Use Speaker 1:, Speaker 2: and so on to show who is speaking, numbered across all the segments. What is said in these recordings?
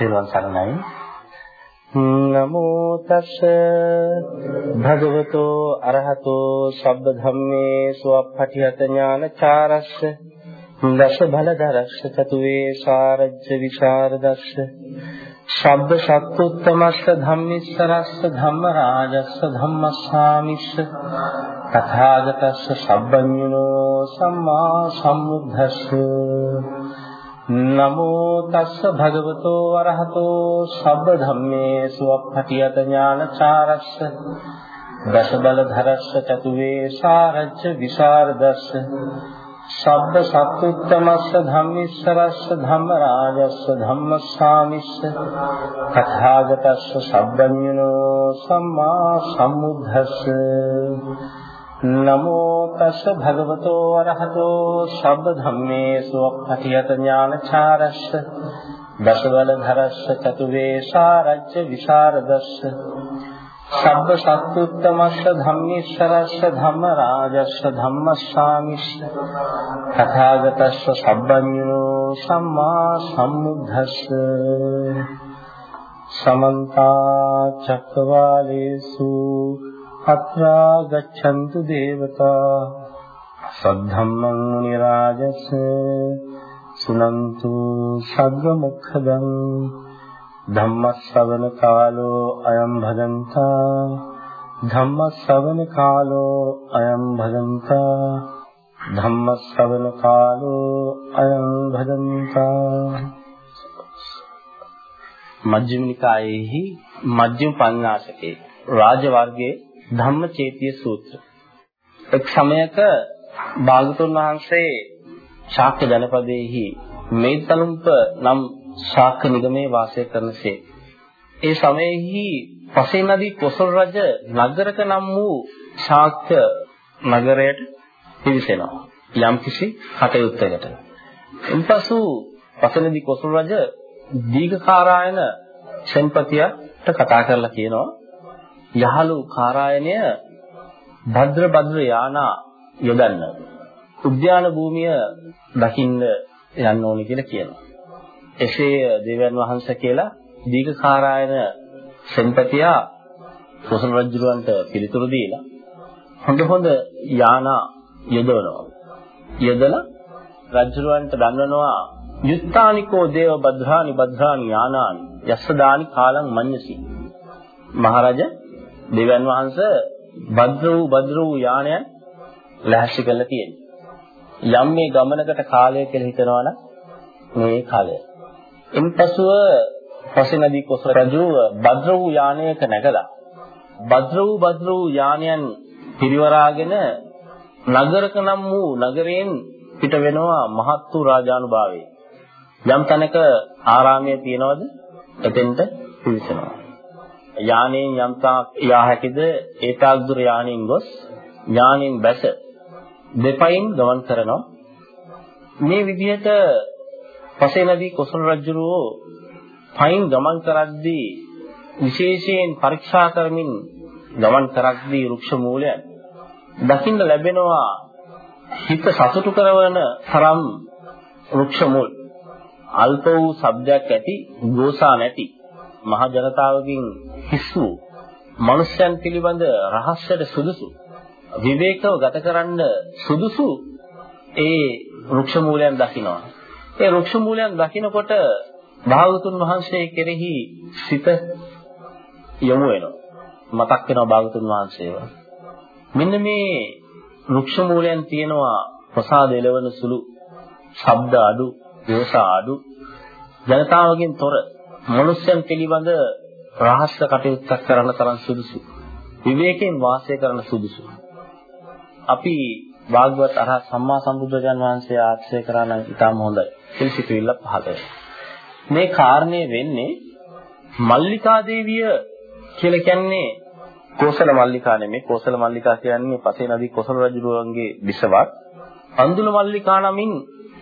Speaker 1: තෙරුවන් සරණයි. නමෝ තස්ස භගවතෝ අරහතෝ සබ්බ ධම්මේ සුවප්පටිහත ඥානචාරස්ස දස බලදරස්ස චතුවේ සාරජ්‍ය විචාරදස්ස ශබ්ද සත්තුත්තමස්ස ධම්මිස්සරස්ස ධම්ම රාජස්ස ධම්මස්සාමිස්ස තථාගතස්ස සබ්බඤුනෝ සම්මා සම්බුද්දස්ස නමෝ තස්ස භගවතෝ අරහතෝ සබ්බ ධම්මේසු අප්පටියත ඥානචාරස්ස දස බල ධරස්ස චතුවේ සාරජ්‍ය විසරදස්ස සබ්බ සත්තුත්තමස්ස ධම්මිස්සරස්ස ධම්ම රාජස්ස ධම්මස්සාමිස්ස තථාගතස්ස සබ්බඤුනෝ සම්මා සම්බුද්දස්ස. නමෝ තස්ස භගවතෝ අරහතෝ සබ්බ ධම්මේසු අප්පටියත ඥානචාරස්ස දසවල ධරස්ස චතුවේ සාරජ්‍ය විසරදස්ස සබ්බ සත්තුත්තමස්ස ධම්මිස්සරස්ස ධම්ම රාජස්ස ධම්මස්සාමිස්ස තථාගතස්ස සබ්බඤුනෝ සම්මා සම්බුද්දස්ස. සමන්ත චක්කවාලේසු අත්‍රා ගච්ඡන්තු දේවතා සද්ධම්මං මුනි රාජස් සුනන්තු සග්ග මොක්ඛදං ධම්මස්සවන කාලෝ අයම් භදන්තා ධම්මස්සවන කාලෝ අයම් භදන්තා ධම්මස්සවන කාලෝ අයම් භදන්තා මජ්ක්‍ධිම නිකායේහි මජ්ක්‍ධිම පඤ්ඤාසකේ රාජ වර්ගයේ ධම්මචේතිය සූත්‍ර. එක් සමයක භාගතුන් වහන්සේ ශාක්‍ය ජනපදයේහි මේතලුම්ප නම් ශාක්‍ය නිගමේ වාසය කරනසේ ඒ සමයේහි පසේ නදී කොසල් රජ නගරක නම් වූ ශාක්‍ය නගරයට පිවිසෙනවා යම්කිසි කටයුත්තකට. එන්පසු පසනදී කොසල් රජ දීඝකාරායන සෙන්පතියට කතා කරලා කියනවා යහළු කාරායනය භද්‍ර භද්‍ර යානා යොදන්න උද්‍යාන භූමිය දකින්න යන්න ඕනේ කියලා කියනවා. එසේ දෙවියන් වහන්සේ කියලා දීඝකාරායන සෙන්පතියා කොසල් රජුරවන්ට පිළිතුරු දීලා හොඳ හොඳ යානා යොදවනවා. යොදලා රජුරවන්ට දන්වනවා යුත්තානිකෝ දේව භද්‍රානි භද්‍රානි යානානි යස්සදානි කාලං මඤ්ඤසි. මහරජා දෙවියන් වහන්සේ භද්‍ර වූ භද්‍ර වූ යානයන් ලෑස්ති කරලා තියෙනවා. යම් මේ ගමනකට කාලය කියලා හිතනවා නම් මේ කාලය. ඉන්පසුව පසෙනදී කොස රජු භද්‍ර වූ යානයක නැගලා භද්‍ර වූ භද්‍ර වූ යානයන් පිරිවරාගෙන නගරක නම් වූ නගරයෙන් පිට වෙනවා මහත් වූ රාජානුභාවයේ. යම් තැනක ආරාමයේ තියනවද එතෙන්ට පිවිසෙනවා. යානෙන් යම්තා යා හැකිද ඒ තාක් දුර යානෙන් ගොස් ඥානෙන් බැස දෙපයින් ගමන් කරනවා. මේ විදිහට පසේ නදී කොසල් රජුරෝ පයින් ගමන් කරද්දී විශේෂයෙන් පරීක්ෂා කරමින් ගමන් කරද්දී වෘක්ෂ මූලයන් දකින්න ලැබෙනවා හිත සතුටු කරවන තරම් වෘක්ෂ මුල්. අල්ප වූ ශබ්දයක් ඇති ගෝසා නැති මහ ජනතාවකින් හිස් වූ මනුෂ්‍යයන් පිළිබඳ රහස්‍යයට සුදුසු විවේකව ගත කරන්න සුදුසු ඒ වෘක්ෂ මූලයන් දකිනවා. ඒ වෘක්ෂ මූලයන් දකිනකොට භාගතුන් වහන්සේ කෙරෙහි සිත යොමු වෙනවා. මතක් වෙනවා භාගතුන් වහන්සේව. මෙන්න මේ වෘක්ෂ මූලයන් තියෙනවා ප්‍රසාද එළවන සුළු ශබ්ද අඩු, දෝෂ අඩු ජනතාවගෙන් තොර මනුෂ්‍යයන් පිළිබඳ රහස්‍ය කටයුත්තක් කරන්න තරම් සුදුසු. විවේකයෙන් වාසය කරන්න සුදුසු. අපි භාගවත් අරහත් සම්මා සම්බුදුරජාන් වහන්සේ ආශ්‍රය කරා නම් ඉතාම හොඳයි. පිළිසිතුවිල්ල පහළ මේ කාරණේ වෙන්නේ මල්ලිකා දේවිය කියලා කියන්නේ කෝසල මල්ලිකා නෙමෙයි කෝසල මල්ලිකා කියන්නේ පසේ නදී කොසල රජුගේ බිසවක් අන්දුල මල්ලිකා නමින්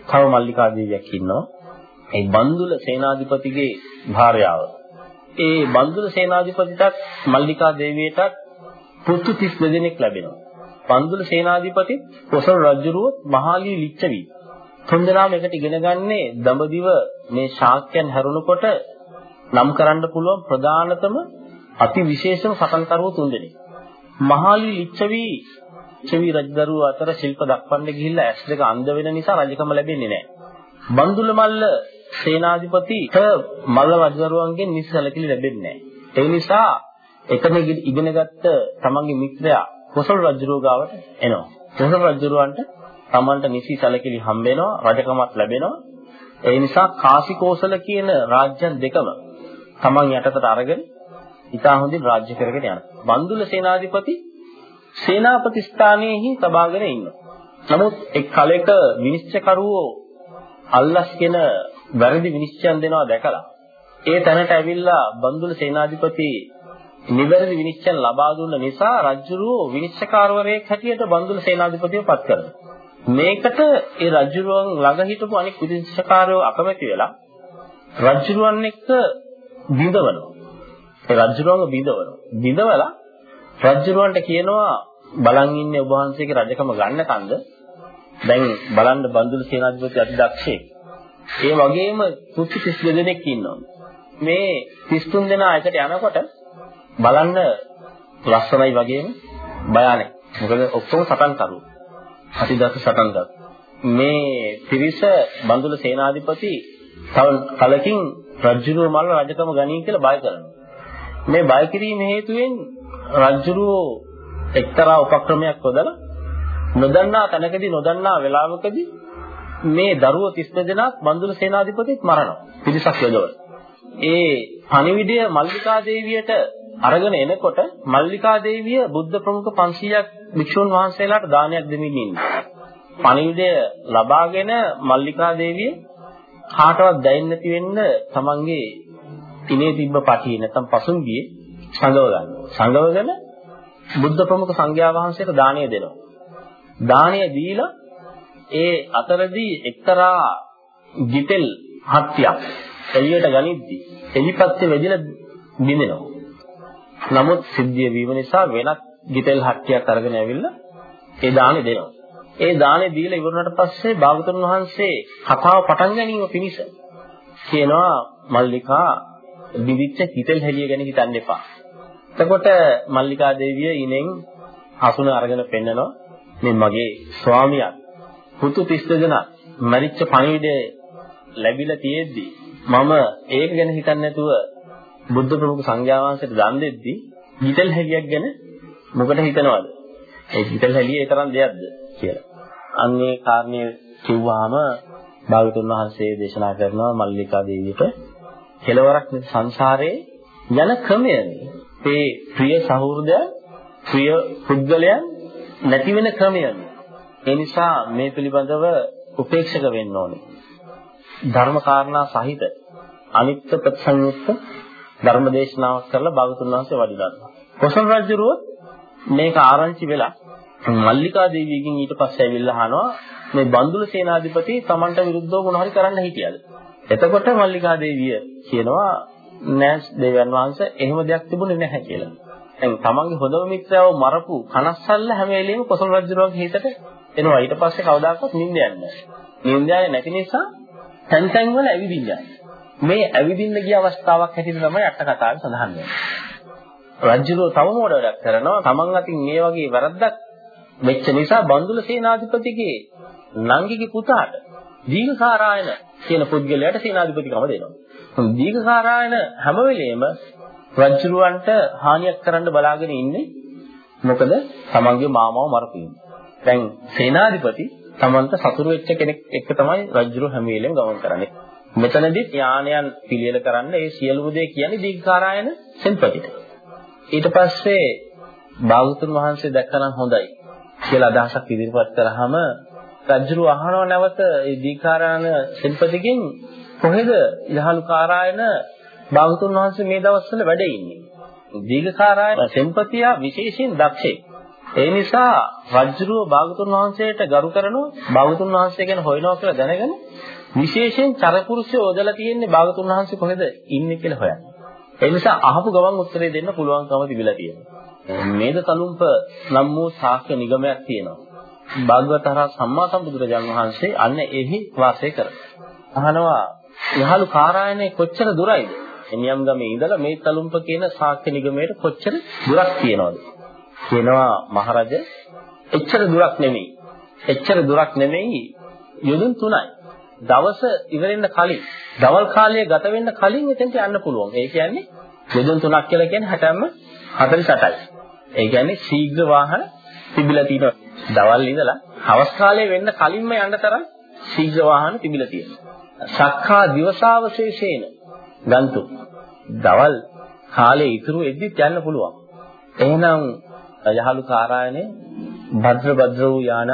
Speaker 1: තව මල්ලිකා දේවියක් ඉන්නවා ඒ බන්දුල සේනාධිපතිගේ භාර්යාව. ඒ බන්දුල සේනාධිපතිටත් මල්ලිකා දේවියටත් පුතු 32 දෙනෙක් ලැබෙනවා. බන්දුල සේනාධිපති කොසල් රජුරුවත් මහාලී ලිච්ඡවි. තුන්දෙනාම එකට ඉගෙන ගන්නේ දඹදිව මේ ශාක්‍යයන් හැරුණකොට නම් කරන්න පුළුවන් ප්‍රධානතම අති විශේෂම සටන්කරුවෝ තුන්දෙනෙක්. මහාලි ලිච්ඡවි ලිච්ඡවි රජදරුව අතර ශිල්ප දක්වන්න ගිහිල්ලා ඇස් දෙක අන්ධ වෙන නිසා රජකම ලැබෙන්නේ නැහැ. බන්දුල මල්ල සේනාධිපතිට මල්ල රජදරුවන්ගෙන් නිසි සැලකිලි ලැබෙන්නේ නැහැ. ඒ නිසා එතන ඉගෙනගත්ත තමන්ගේ මිත්‍රයා කොසල් රජුරුව ගාවට එනවා. කොසල් රජුරුවන්ට තමන්ට නිසි සැලකිලි හම්බ වෙනවා, රජකමත් ලැබෙනවා. ඒ නිසා කාසිකෝසල කියන රාජ්‍යන් දෙකම තමන් යටතට අරගෙන ඉතා හොඳින් රාජ්‍ය කරගෙන යනවා. බන්දුල සේනාධිපති සේනාපති ස්ථානයේහි තබාගෙන ඉන්නවා. නමුත් එක් කලෙක විනිශ්චයකරුවෝ අල්ලස් කියන වැරදි විනිශ්චයන් දෙනවා දැකලා ඒ තැනට ඇවිල්ලා බන්දුල සේනාධිපති නිවැරදි විනිශ්චය ලබා දුන්න නිසා රජුරෝ විනිශ්චයකාරවරයෙක් හැටියට බන්දුල සේනාධිපතිව පත් කරනවා. මේකට ඒ රජුරුවන් ළඟ හිටපු අනෙක් විනිශ්චයකාරයෝ අකමැති වෙලා රජුරුවන් එක්ක බිඳවනවා. ඒ රජුරුවන්ව බිඳවනවා. බිඳවලා රජුරුවන්ට කියනවා බලන් ඉන්නේ ඔබ වහන්සේගේ රජකම ගන්න කන්ද දැන් බලන්න බන්දුල සේනාධිපති අති දක්ෂයෙක්. ඒ වගේම කුච්චි 32 දෙනෙක් ඉන්නවා. මේ 33 දෙනා එකට යනකොට බලන්න ලස්සනයි වගේම භයානක. මොකද ඔක්කොම සටන් කරුවෝ. අතිදස සටන් කරුවෝ. මේ පිරිස බන්දුල සේනාධිපති තව කලකින් රජුරුව මල්ල රජකම ගනී කියලා බය කරනවා. මේ බය කිරීම හේතුවෙන් රජුරුව එක්තරා උපක්‍රමයක් යොදලා නොදන්නා තැනකදී නොදන්නා වෙලාවකදී මේ දරුවෝ 32 දෙනාත් බන්දුල සේනාධිපතිත් මරනවා. පිරිසක් යොදවලා. ඒ පණිවිඩය මල්ලිකා දේවියට අරගෙන එනකොට මල්ලිකා දේවිය බුද්ධ ප්‍රමුඛ 500ක් භික්ෂුන් වහන්සේලාට දානයක් දෙමින් ඉන්නේ. පණිවිඩය ලබාගෙන මල්ලිකා දේවිය කාටවත් දැයින් නැති වෙන්න තමන්ගේ ඉනේ තිබ්බ පටිය නැත්නම් පසුම්බියේ සංගව ගන්නවා. සංගවගෙන බුද්ධ ප්‍රමුඛ සංඝයා වහන්සේට දාණය දෙනවා. දාණය දීලා ඒ අතරදී එක්තරා ගිතෙල් හත්තියක් එළියට ගනිද්දී එලිපත්te වැදිලා බිඳෙනවා. නමුත් සිද්ධිය වීම නිසා වෙනත් ගිතෙල් හට්ටියක් අරගෙන ඇවිල්ලා ඒ දාණය දෙනවා. ඒ දාණය දීලා ඉවරනට පස්සේ භාගතුන් වහන්සේ කතාව පටන් ගැනීම පිණිස කියනවා මල්ලිකා දිවිච්ච ගිතෙල් හැලිය ගැන හිතන්න එපා. එතකොට මල්ලිකා දේවිය ඉනෙන් හසුන අරගෙන පෙන්නනවා මේ මගේ ස්වාමියා පුතු 32 දෙනා මරිච්ච පණිවිඩය ලැබිලා තියෙද්දි මම ඒක ගැන හිතන්නේ නැතුව බුද්ධ ප්‍රමුඛ සංඝයා වහන්සේට දන් දෙද්දී ගිතෙල් හැලියක් ගැන මොකට හිතනවද? ඒ ගිතෙල් හැලිය ඒ තරම් දෙයක්ද කියලා. අන්නේ කාරණේ කිව්වාම භාගතුන් වහන්සේ දේශනා කරනවා මල්ලිකා දේවියට කෙලවරක් සංසාරේ යන ක්‍රමයනේ. ඒ ප්‍රිය සහෘදය ප්‍රිය පුද්ගලයන් නැති වෙන ක්‍රමයනේ. ඒ නිසා මේ පිළිබඳව උපේක්ෂක වෙන්න ඕනේ. ධර්ම කාරණා සහිත අනිත්‍ය ප්‍රතිසංයුක්ත ධර්ම දේශනාවක් කරලා භාගතුන් වහන්සේ වඩිනවා. කොසල් රජුරුව මේක ආරංචි වෙලා මල්ලිකා දේවියගෙන් ඊට පස්සේ ඇවිල්ලා අහනවා මේ බන්දුල සේනාධිපති Tamanට විරුද්ධව මොන හරි කරන්න හිටියද? එතකොට මල්ලිකා දේවිය කියනවා නෑ දෙවියන් වහන්සේ එහෙම දෙයක් තිබුණේ නැහැ කියලා. දැන් Tamanගේ හොඳම මිත්‍රයව මරපු කනස්සල්ල හැම වෙලෙම කොසල් රජුරුවන්ගේ හිතට එනවා. ඊට පස්සේ කවදාකවත් නිින්ද යන්නේ නැහැ. නිින්ද යන්නේ නැති නිසා තැන් තැන් වල ඇවිදින්න යනවා. මේ ඇවිදින්න ගිය අවස්ථාවක් හැටියට තමයි අට කතාවේ සඳහන් වෙන්නේ. රජුරෝ තව මොඩ වැඩක් කරනවා. Taman අතින් මේ වගේ වැරද්දක් වෙච්ච නිසා බන්දුල සේනාධිපතිගේ නංගිගේ පුතාට දීඝකාරායන කියන පුද්ගලයාට සේනාධිපතිකම දෙනවා. දීඝකාරායන හැම වෙලෙම රජුරවන්ට හානියක් කරන්න බලාගෙන ඉන්නේ මොකද තමන්ගේ මාමාව මරපින්. දැන් සේනාධිපති තමන්ට සතුරු වෙච්ච කෙනෙක් එක්ක තමයි රජුරු හැම වෙලෙම ගමන් කරන්නේ. මෙතනදිත් යානයන් පිළියෙල කරන්න ඒ සියලුම දේ කියන්නේ දීඝාරායන සෙන්පතිට. ඊට පස්සේ බාගතුන් වහන්සේ දැක්කනම් හොඳයි කියලා අදහසක් ඉදිරිපත් කරාම රජුරු අහනව නැවත ඒ දීඝාරායන සෙන්පතිගෙන් කොහෙද යහළු කාරායන බාගතුන් වහන්සේ මේ දවස්වල වැඩ ඉන්නේ. දීඝාරායන සෙන්පතියා විශේෂයෙන් දක්ෂයි. ඒ නිසා රජුරුව භාගතුන් වහන්සේට ගරු කරනවා භාගතුන් වහන්සේ ගැන හොයනවා කියලා දැනගෙන විශේෂයෙන් චරපුරුෂය යොදලා තියෙන්නේ භාගතුන් වහන්සේ කොහෙද ඉන්නේ කියලා හොයන්න. ඒ නිසා අහපු ගමන් උත්තරේ දෙන්න පුළුවන්කම තිබිලා තියෙනවා. මේද තලුම්ප නම් වූ ශාක්‍ය නිගමයක් තියෙනවා. භාගවතහර සම්මා සම්බුදුරජාණන් වහන්සේ අන්න එහි වාසය කරනවා. අහනවා යහළු කාරායනේ කොච්චර දුරයිද එනියම් ගමේ ඉඳලා මේ තලුම්ප කියන ශාක්‍ය නිගමයට කොච්චර දුරක් තියෙනවද? කියනවා මහරජ එච්චර දුරක් නෙමෙයි. එච්චර දුරක් නෙමෙයි යොදුන් 3යි. දවස ඉවරෙන්න කලින්, දවල් කාලය ගත වෙන්න කලින් එතෙන්ට යන්න පුළුවන්. ඒ කියන්නේ යොදුන් 3ක් කියලා කියන්නේ 60ම 48යි. ඒ කියන්නේ ශීඝ්‍ර වාහන තිබිලා තියෙනවා. දවල් ඉඳලා හවස් කාලේ වෙන්න කලින්ම යන්න තරම් ශීඝ්‍ර වාහන තිබිලා තියෙනවා. සක්කා දිවසාවශේෂේන ගන්තු. දවල් කාලේ ඉතුරු එද්දිත් යන්න පුළුවන්. එහෙනම් යහළු කාරායනේ භද්‍ර භද්‍ර වූ යාන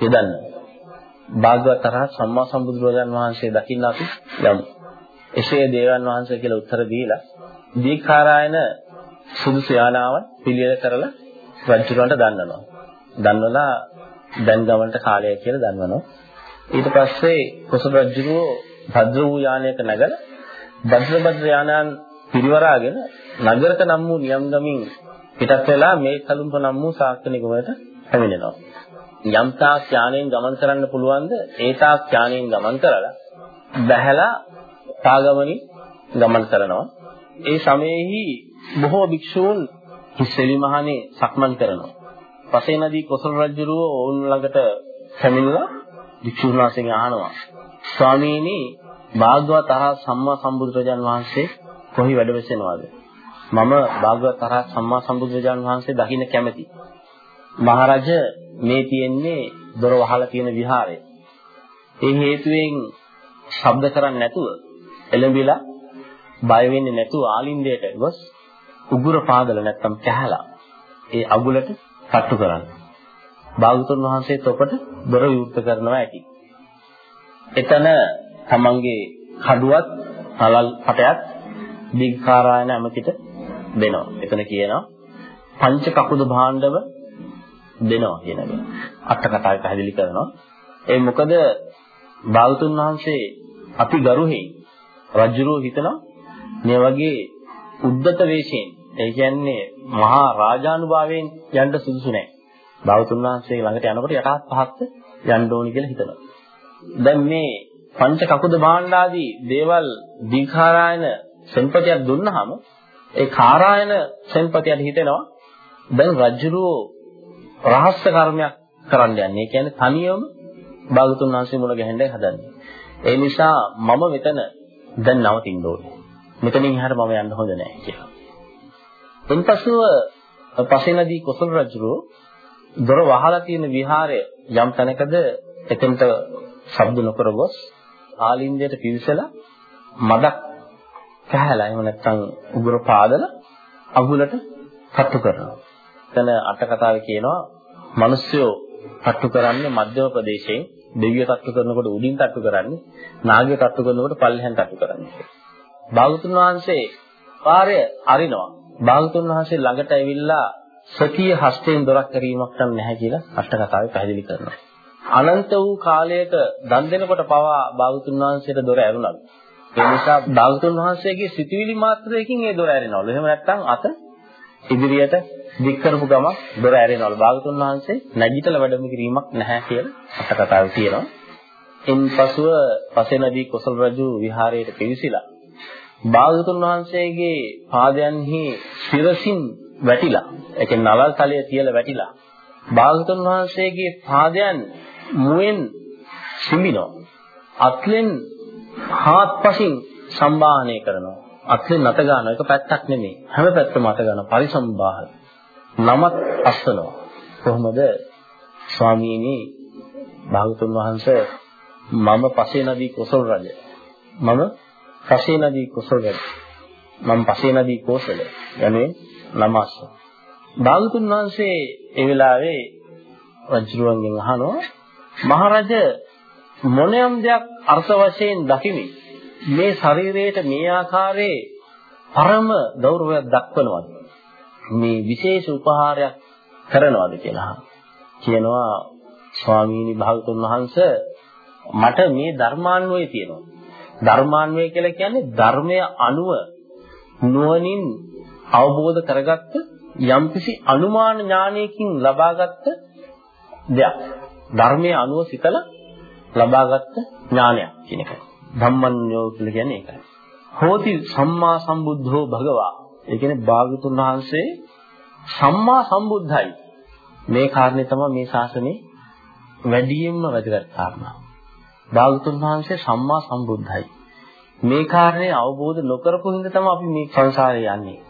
Speaker 1: යදන්න. භාගවත රහත් සම්මා සම්බුදුරජාන් වහන්සේ දකින්න අපි යමු. එසේ දේවන් වහන්සේ කියලා උත්තර දීලා දීඛාරායන සුදුසු යානාවන් පිළියෙල කරලා රජුරන්ට දන්වනවා. දන්වලා දැන් ගමනට කාලය කියලා දන්වනවා. ඊට පස්සේ කොසල් රජුරෝ භද්‍ර වූ යානයක නැගලා භද්‍ර භද්‍ර යානයන් පිරිවරාගෙන නගරක නම් වූ නියම් ගමින් පිටත් වෙලා මේ කලුම්ප නම් වූ ශාක්‍ය නිගමයට පැමිණෙනවා. යම් තාක් ඥාණයෙන් ගමන් කරන්න පුළුවන්ද ඒ තාක් ඥාණයෙන් ගමන් කරලා බැහැලා තාගමනින් ගමන් කරනවා. ඒ සමයේහි බොහෝ භික්ෂූන් හිස්සෙලි මහනේ සක්මන් කරනවා. පසේ නදී කොසල් රජුරුව ඔවුන් ළඟට පැමිණලා භික්ෂුන් වහන්සේගෙන් අහනවා. ස්වාමීනි භාග්‍යවත් අරහ සම්මා සම්බුදුරජාන් වහන්සේ කොහි වැඩ වෙසෙනවද? මම භාග්‍යවත් අරහ සම්මා සම්බුදුරජාන් වහන්සේ දකින්න කැමැති. මහරජ මේ තියෙන්නේ දොර වහලා තියෙන විහාරය. ඒ හේතුවෙන් ශබ්ද කරන්නේ නැතුව එළඹිලා බය වෙන්නේ නැතුව ආලින්දයට ගොස් උගුර පාදල නැත්තම් කැහැලා ඒ අගුලට තට්ටු කරන්න. භාගතුන් වහන්සේ තොපට දොර විවෘත කරනවා ඇති. එතන තමන්ගේ කඩුවත් තලල් පටයක් දිග්කාරායන ඇමතිට දෙනවා. එතන කියනවා පංච කකුද භාණ්ඩව දෙනවා කියන එක. අට කතාවේ පැහැදිලි කරනවා. ඒ මොකද භාගතුන් වහන්සේ අපි ගරුහි රජුරෝ හිතනවා මේ වගේ උද්දත වේශයෙන් ඒ කියන්නේ මහා රාජානුභාවයෙන් යන්න සුදුසු නැහැ. භාගතුන් වහන්සේ ළඟට යනකොට යටහත් පහත් යන්න ඕනි කියලා හිතනවා. දැන් මේ පංච කකුද භාණ්ඩාදී දේවල් දීඝාරායන සෙන්පතියක් දුන්නාම ඒ කාරායන සෙන්පතියට හිතෙනවා දැන් රජුරෝ රහස්‍ය කර්මයක් කරන්න යන්නේ. ඒ කියන්නේ තනියම භාගතුන් වහන්සේ මුල ගැහෙන්නයි හදන්නේ. ඒ නිසා මම මෙතන දැන් නවතින්න ඕනේ. මෙතනින් එහාට මම යන්න හොඳ නැහැ කියලා. එන්පසුව පසේනදී කොසල් රජුරෝ දොර වහලා තියෙන විහාරය යම් තැනකද එතෙන්ට ශබ්ද නොකර ගොස් ආලින්දයට පිවිසලා මදක් කැහැලා එහෙම නැත්නම් උගුර පාදලා අගුලට තට්ටු කරනවා. එතන අට කතාවේ කියනවා මිනිස්සුયો තට්ටු කරන්නේ මධ්‍යම ප්‍රදේශයෙන් දෙවියෝ තට්ටු කරනකොට උඩින් තට්ටු කරන්නේ නාගයෝ තට්ටු කරනකොට පල්ලෙහෙන් තට්ටු කරන්නේ. භාගතුන් වහන්සේ පාරය අරිනවා. භාගතුන් වහන්සේ ළඟට ඇවිල්ලා සතිය හස්තයෙන් දොරක් කරීමක් නැහැ කියලා අට කතාවේ පැහැදිලි කරනවා. අනන්ත වූ කාලයක දන් දෙනකොට පවා භාගතුන් වහන්සේට දොර ඇරුණා. ඒ නිසා භාගතුන් වහන්සේගේ සිතුවිලි මාත්‍රයකින් ඒ දොර ඇරෙනවලු. එහෙම නැත්නම් අත ඉදිරියට දික් කරපු ගමන් දොර ඇරෙනවලු. භාගතුන් වහන්සේ නැගිටලා වැඩම කිරීමක් නැහැ කියලා අට කතාවේ තියෙනවා. ඉන්පසුව පසේනදී කොසල් රජු විහාරයට පිවිසිලා භාගතුන් වහන්සේගේ පාදයන්හි සිරසින් වැටිලා ඒ කියන්නේ නලල් තලයේ තියලා වැටිලා භාගතුන් වහන්සේගේ පාදයන් මුවෙන් සිඹිනවා. අත්ලෙන් හාත්පසින් සම්බාහනය කරනවා. අත්ලෙන් නැත ගන්න එක පැත්තක් නෙමෙයි. හැම පැත්තම අත ගන්න පරිසම්බාහන. නමත් අස්සනවා. කොහොමද ස්වාමීනි භාගතුන් වහන්සේ මම පසේ නදී කොසල් රජ. මම පසේ නදී කොසල් රජ. මම පසේ නදී කෝසල. යන්නේ නමස්ස. භාගතුන් වහන්සේ ඒ වෙලාවේ රජුරුවන්ගෙන් අහනවා මහරජ මොනියම් දෙයක් අර්ථ වශයෙන් දකිමි. මේ ශරීරයට මේ ආකාරයේ පරම ගෞරවයක් දක්වනවාද? මේ විශේෂ උපහාරයක් කරනවාද කියලා කියනවා ස්වාමීනි භාගතුන් වහන්සේ මට මේ ධර්මාන්වය තියෙනවා. ධර්මාන්වය කියලා කියන්නේ ධර්මය අනුව නුවණින් අවබෝධ කරගත්ත යම්කිසි අනුමාන ඥානයකින් ලබාගත් දෙයක්. ධර්මයේ අනුව සිතලා ලබාගත් ඥානයක් කියන එකයි. ධම්මඤ්ඤෝ කියලා කියන්නේ ඒකයි. හෝති සම්මා සම්බුද්ධෝ භගවා. ඒ කියන්නේ භාගතුන් වහන්සේ සම්මා සම්බුද්ධයි. මේ කාරණේ තමයි මේ ශාසනයේ වැඩියෙන්ම වැදගත් කාරණා. භාගතුන් වහන්සේ සම්මා සම්බුද්ධයි. මේ කාරණේ අවබෝධ නොකරපු හින්දා තමයි අපි මේ සංසාරේ යන්නේ.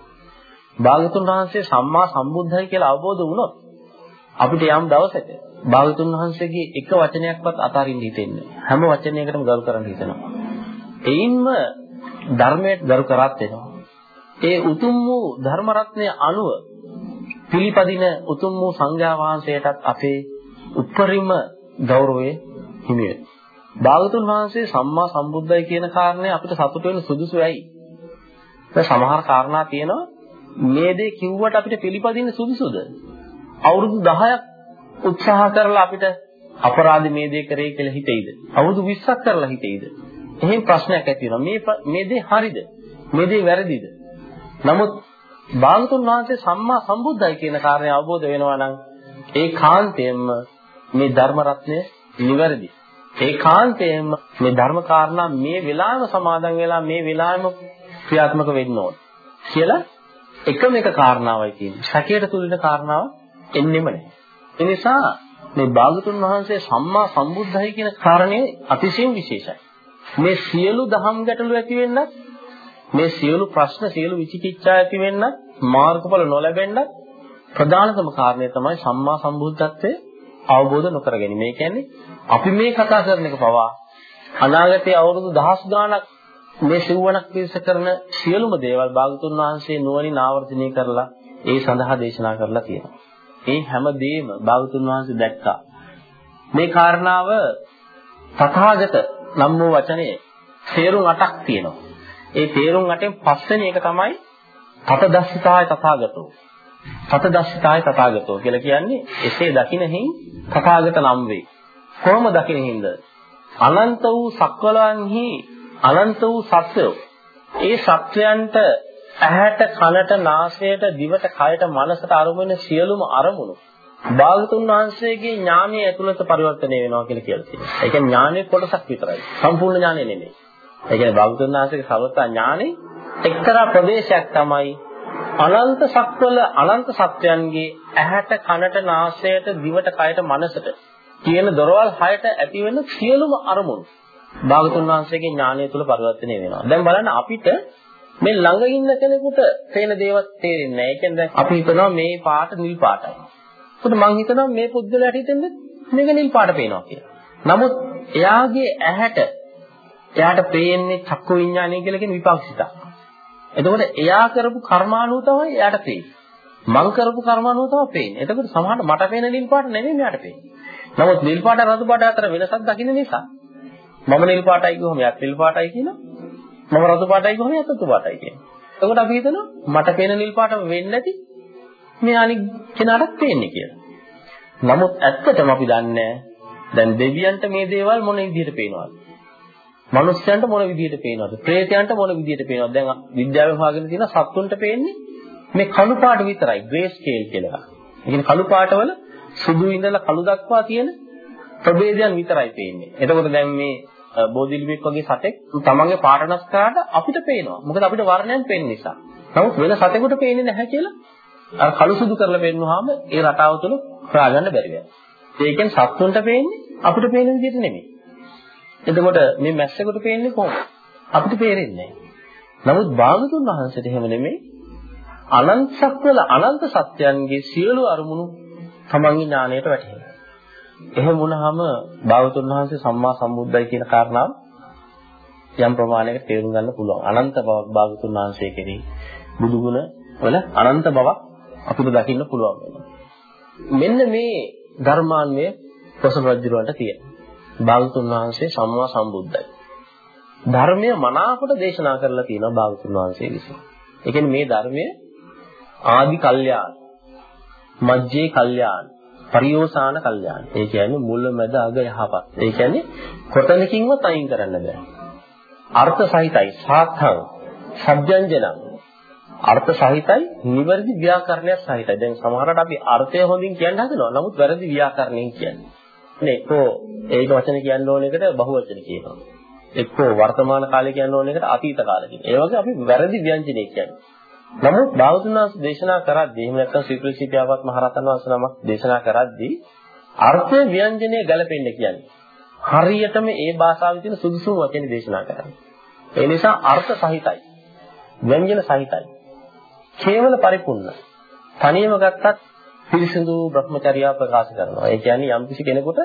Speaker 1: භාගතුන් වහන්සේ සම්මා සම්බුද්ධයි කියලා අවබෝධ වුණොත් අපිට යම් දවසක භාගතුන් වහන්සේගේ එක වචනයක්වත් අතාරින්න හිතෙන්නේ හැම වචනයකටම ගරු කරන්න හිතෙනවා. එයින්ම ධර්මයට ගරු කරත් වෙනවා. ඒ උතුම් වූ ධර්ම රත්නය අනුව පිළිපදින උතුම් වූ සංඝයා වහන්සේටත් අපේ උපරිම ගෞරවය හිමි වෙනවා. භාගතුන් වහන්සේ සම්මා සම්බුද්ධයි කියන කාරණේ අපිට සතුට වෙන්න සුදුසු ඇයි? දැන් සමහර කාරණා තියෙනවා මේ දේ කිව්වට අපිට පිළිපදින්න සුදුසුද? අවුරුදු 10ක් උත්සාහ කරලා අපිට අපරාධ මේ දේ කරේ කියලා හිතෙයිද? අවුරුදු 20ක් කරලා හිතෙයිද? එහෙම ප්‍රශ්නයක් ඇති වෙනවා. මේ මේ දේ හරිද? මේ දේ වැරදිද? නමුත් භාගතුන් වහන්සේ සම්මා සම්බුද්ධයි කියන කාරණය අවබෝධ වෙනවා නම් ඒ කාන්තයෙන්ම මේ ධර්ම රත්නය නිවැරදි. ඒකාන්තයෙන්ම මේ ධර්ම කාරණා මේ වෙලාවෙම සමාදන් වෙලා මේ වෙලාවෙම ක්‍රියාත්මක වෙන්න ඕන කියලා එකම එක කාරණාවයි තියෙන්නේ. සැකයට තුලින කාරණාව එන්නෙම නැහැ. ඒ නිසා මේ භාගතුන් වහන්සේ සම්මා සම්බුද්ධයි කියන කාරණේ අතිශයින් විශේෂයි. මේ සියලු දහම් ගැටලු ඇති වෙන්නත් මේ සියලු ප්‍රශ්න සියලු විචිකිච්ඡා ඇති වෙන්නත් මාර්ගඵල නොලැබෙන්නත් ප්‍රධානතම කාරණය තමයි සම්මා සම්බුද්ධත්වයේ අවබෝධ නොකර ගැනීම. ඒ කියන්නේ අපි මේ කතා කරන එක පවා අනාගතයේ අවුරුදු දහස් ගාණක් මේ සිව්වණක් පිරිස කරන සියලුම දේවල් භාගතුන් වහන්සේ නුවණින් ආවර්ජනය කරලා ඒ සඳහා දේශනා කරලා තියෙනවා. ඒ හැම දෙයක්ම භාගතුන් වහන්සේ දැක්කා. මේ කාරණාව තථාගත නම් වූ වචනේ තේරුම් 8ක් තියෙනවා. ඒ තේරුම් 8න් පස්වෙනි එක තමයි තතදස්සිතාය තථාගතෝ. තතදස්සිතාය තථාගතෝ කියලා කියන්නේ එසේ දකිනෙහි තථාගත නම් වේ. කොහොම දකිනෙහිඳ? අනන්ත වූ සක්වලයන්හි අනන්ත වූ සත්‍යෝ. ඒ සත්‍යයන්ට ඇහැට කනට නාසයට දිවට කයට මනසට අරමුණ සියලුම අරමුණු භාගතුන් වහන්සේගේ ඥානය ඇතුළත පරිවර්තනය වෙනවා කියලා කියලා තියෙනවා. ඒ කියන්නේ ඥානයේ කොටසක් විතරයි. සම්පූර්ණ ඥානය නෙමෙයි. ඒ කියන්නේ භාගතුන් වහන්සේගේ සවතා ඥානෙ එක්තරා ප්‍රදේශයක් තමයි අනන්ත සක්වල අනන්ත සත්‍යයන්ගේ ඇහැට කනට නාසයට දිවට කයට මනසට කියන දොරවල් හයට ඇති වෙන සියලුම අරමුණු භාගතුන් වහන්සේගේ ඥානය තුල පරිවර්තනය වෙනවා. දැන් බලන්න අපිට මේ ළඟ ඉන්න කෙනෙකුට තේන දේවල් තේරෙන්නේ නැහැ. ඒ කියන්නේ අපි හිතනවා මේ පාට නිල් පාටයි. ඒකට මං හිතනවා මේ පුද්ගලයාට හිතෙන්නේ මේක නිල් පාට පේනවා කියලා. නමුත් එයාගේ ඇහැට එයාට පේන්නේ චක්කු විඤ්ඤාණය කියලා කියන විපාක්ෂිතක්. එතකොට එයා කරපු කර්මානුව තමයි එයාට පේන්නේ. මං කරපු කර්මානුව තමයි පේන්නේ. එතකොට සමහරට මට පේන නිල් පාට නෙමෙයි මෙයාට පේන්නේ. නමුත් නිල් පාට රතු පාට අතර වෙනසක් දකින්න නිසා මම නිල් පාටයි කිව්වම එයාත් නිල් පාටයි කියනවා. මම රතු පාටයි කිව්වම එයාත් රතු පාටයි කියනවා. එතකොට අපි හිතනවා මට පේන නිල් පාටම වෙන්නේ නැති මේ අනිත් කෙනාටත් පේන්නේ කියලා. නමුත් ඇත්තටම අපි දන්නේ දැන් දෙවියන්ට මේ දේවල් මොන විදිහට පේනවද? මනුස්සයන්ට මොන විදිහට පේනවද? ප්‍රේතයන්ට මොන විදිහට පේනවද? දැන් විද්‍යාවෙන් හොයාගෙන තියෙන සත්තුන්ට පේන්නේ මේ කළු පාට විතරයි, ග්‍රේ ස්කේල් කියලා එකක්. ඒ කියන්නේ කළු පාටවල සුදු ඉඳලා කළු දක්වා තියෙන ප්‍රභේදයන් විතරයි පේන්නේ. එතකොට දැන් මේ බෝධිලිපියෙක් වගේ සතෙක් තමන්ගේ පාටනස් කරාට අපිට පේනවා. මොකද අපිට වර්ණයන් පේන නිසා. නමුත් වෙන සතෙකුට පේන්නේ නැහැ කියලා අර කළු සුදු කරලා පෙන්නුවාම ඒ රටාව තුළ හොයාගන්න බැරි වෙනවා. ඒ කියන්නේ සත්තුන්ට පේන්නේ අපිට පේන විදිහට නෙමෙයි. එතකොට මේ මැස්සෙකුට පේන්නේ කොහොමද? අපිට පේරෙන්නේ නමුත් භාගතුන් වහන්සේට එහෙම නෙමෙයි. අනන්ත සත්වල අනන්ත සත්‍යයන්ගේ සියලු අරමුණු තමන්ගේ ඥාණයට වැටහෙනවා. එහෙම වුණාම භාගතුන් වහන්සේ සම්මා සම්බුද්ධයි කියන කාරණාව යම් ප්‍රමාණයකට තේරුම් ගන්න පුළුවන්. අනන්ත බවක් භාගතුන් වහන්සේ කෙරෙහි බුදු ගුණ වල අනන්ත බවක් අපිට දකින්න පුළුවන් වෙනවා. මෙන්න මේ ධර්මාන්වය කොසල් රජුරවන්ට තියෙනවා. භාගතුන් වහන්සේ සම්මා සම්බුද්ධයි. ධර්මය මනාකොට දේශනා කරලා තියෙනවා භාගතුන් වහන්සේ විසින්. ඒ කියන්නේ මේ ධර්මය ආදි කල්යාණ, මජ්ජේ කල්යාණ, පරියෝසాన කල්යාණ. ඒ කියන්නේ මුල මැද අග යහපත්. ඒ කියන්නේ කොතනකින්වත් අයින් කරන්න බෑ. අර්ථ සහිතයි, සාර්ථක, සත්‍යංජනං. අර්ථ සහිතයි, නිවැරදි ව්‍යාකරණයක් සහිතයි. දැන් සමහරවිට අපි අර්ථය හොඳින් කියන්න හදනවා. නමුත් වැරදි ව්‍යාකරණයෙන් කියන්නේ. නේ කො ඒක වචන කියන්න ඕන එකට බහුවචන කියනවා. එක්කෝ වර්තමාන කාලය කියන ඕන එකට අතීත කාලය කියන. ඒ වගේ අපි වැරදි ව්‍යංජනය කියන්නේ. නමුත් බෞද්ධනාස් දේශනා කරද්දී එහෙම නැත්නම් ශ්‍රීකෘෂිකාවත් මහරහතන් වහන්සේ නමක් දේශනා කරද්දී අර්ථ ව්‍යංජනය ගැලපෙන්න කියන්නේ. හරියටම ඒ භාෂාවේ තියෙන සුදුසුම වචන දේශනා කරන්නේ. ඒ නිසා අර්ථ සහිතයි. ව්‍යංජන සහිතයි. කේවල පරිපූර්ණ. තනියම ගත්තත් පිරිසිදු Brahmacharya ප්‍රකාශ කරනවා. ඒ කියන්නේ යම්කිසි කෙනෙකුට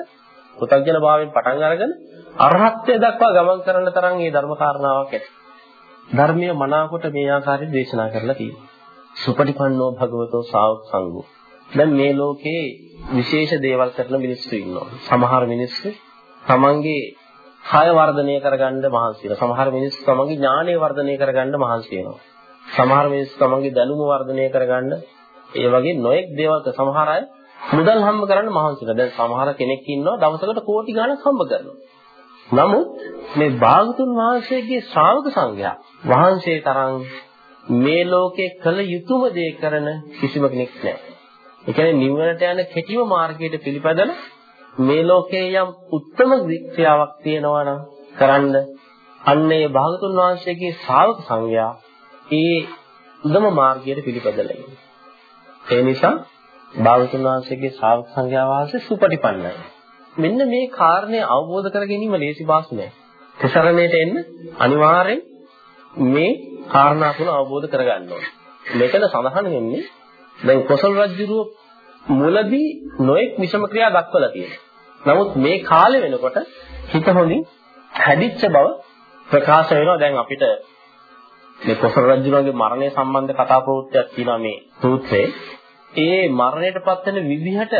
Speaker 1: පුතග්ජන භාවයෙන් පටන් අරගෙන අරහත්ත්වයට දක්වා ගමන් කරන්න තරම් මේ ධර්ම කාරණාවක් ඇති. ධර්මීය මනාකොට මේ ආකාරයෙන් දේශනා කරලා තියෙනවා. සුපටිපන්නෝ භගවතෝ ශාවක සංඝෝ. දැන් මේ ලෝකේ විශේෂ දේවල් කරන මිනිස්සු ඉන්නවා. සමහර මිනිස්සු තමන්ගේ කය වර්ධනය කරගන්න මහන්සි වෙනවා. සමහර මිනිස්සු තමන්ගේ ඥානය වර්ධනය කරගන්න මහන්සි වෙනවා. සමහර මිනිස්සු තමන්ගේ දැනුම වර්ධනය කරගන්න ඒ වගේ නොඑක් දේවල් සමහර අය මුදල් හම්බ කරන්න මහන්සි වෙනවා. දැන් සමහර කෙනෙක් ඉන්නවා දවසකට කෝටි ගණන් හම්බ කරනවා. නමුත් මේ භාගතුන් වහන්සේගේ ශ්‍රාවක සංඝයා වහන්සේ තරම් මේ ලෝකේ කළ යුතුම දේ කරන කිසිම කෙනෙක් නැහැ. ඒ කියන්නේ නිවනට යන කෙටිම මාර්ගයට පිළිපදන මේ ලෝකේ යම් උත්තම ක්‍රියාවක් තියෙනවා නම් කරන්න අන්නේ භාගතුන් වහන්සේගේ ශ්‍රාවක සංඝයා ඒ උදම මාර්ගයට පිළිපදලා ඉන්නේ. ඒ නිසා භාගතුන් වහන්සේගේ ශ්‍රාවක සංඝයා වහන්සේ සුපටිපන්නයි. මෙන්න මේ කාරණේ අවබෝධ කර ගැනීම ලේසි පාසු නෑ. තිසරණයට එන්න අනිවාර්යෙන් මේ කාරණා තුන අවබෝධ කරගන්න ඕනේ. මෙතන සඳහන් වෙන්නේ දැන් කොසල් රජුරුව මුලදී නොඑක් විෂම ක්‍රියා දක්වලා තියෙනවා. නමුත් මේ කාලේ වෙනකොට හිත හොඳින් හැදිච්ච බව ප්‍රකාශ වෙනවා. දැන් අපිට මේ කොසල් රජුගේ මරණය සම්බන්ධ කතා ප්‍රවෘත්තියක් තියෙනවා මේ සූත්‍රයේ. ඒ මරණයට පත් වෙන විදිහට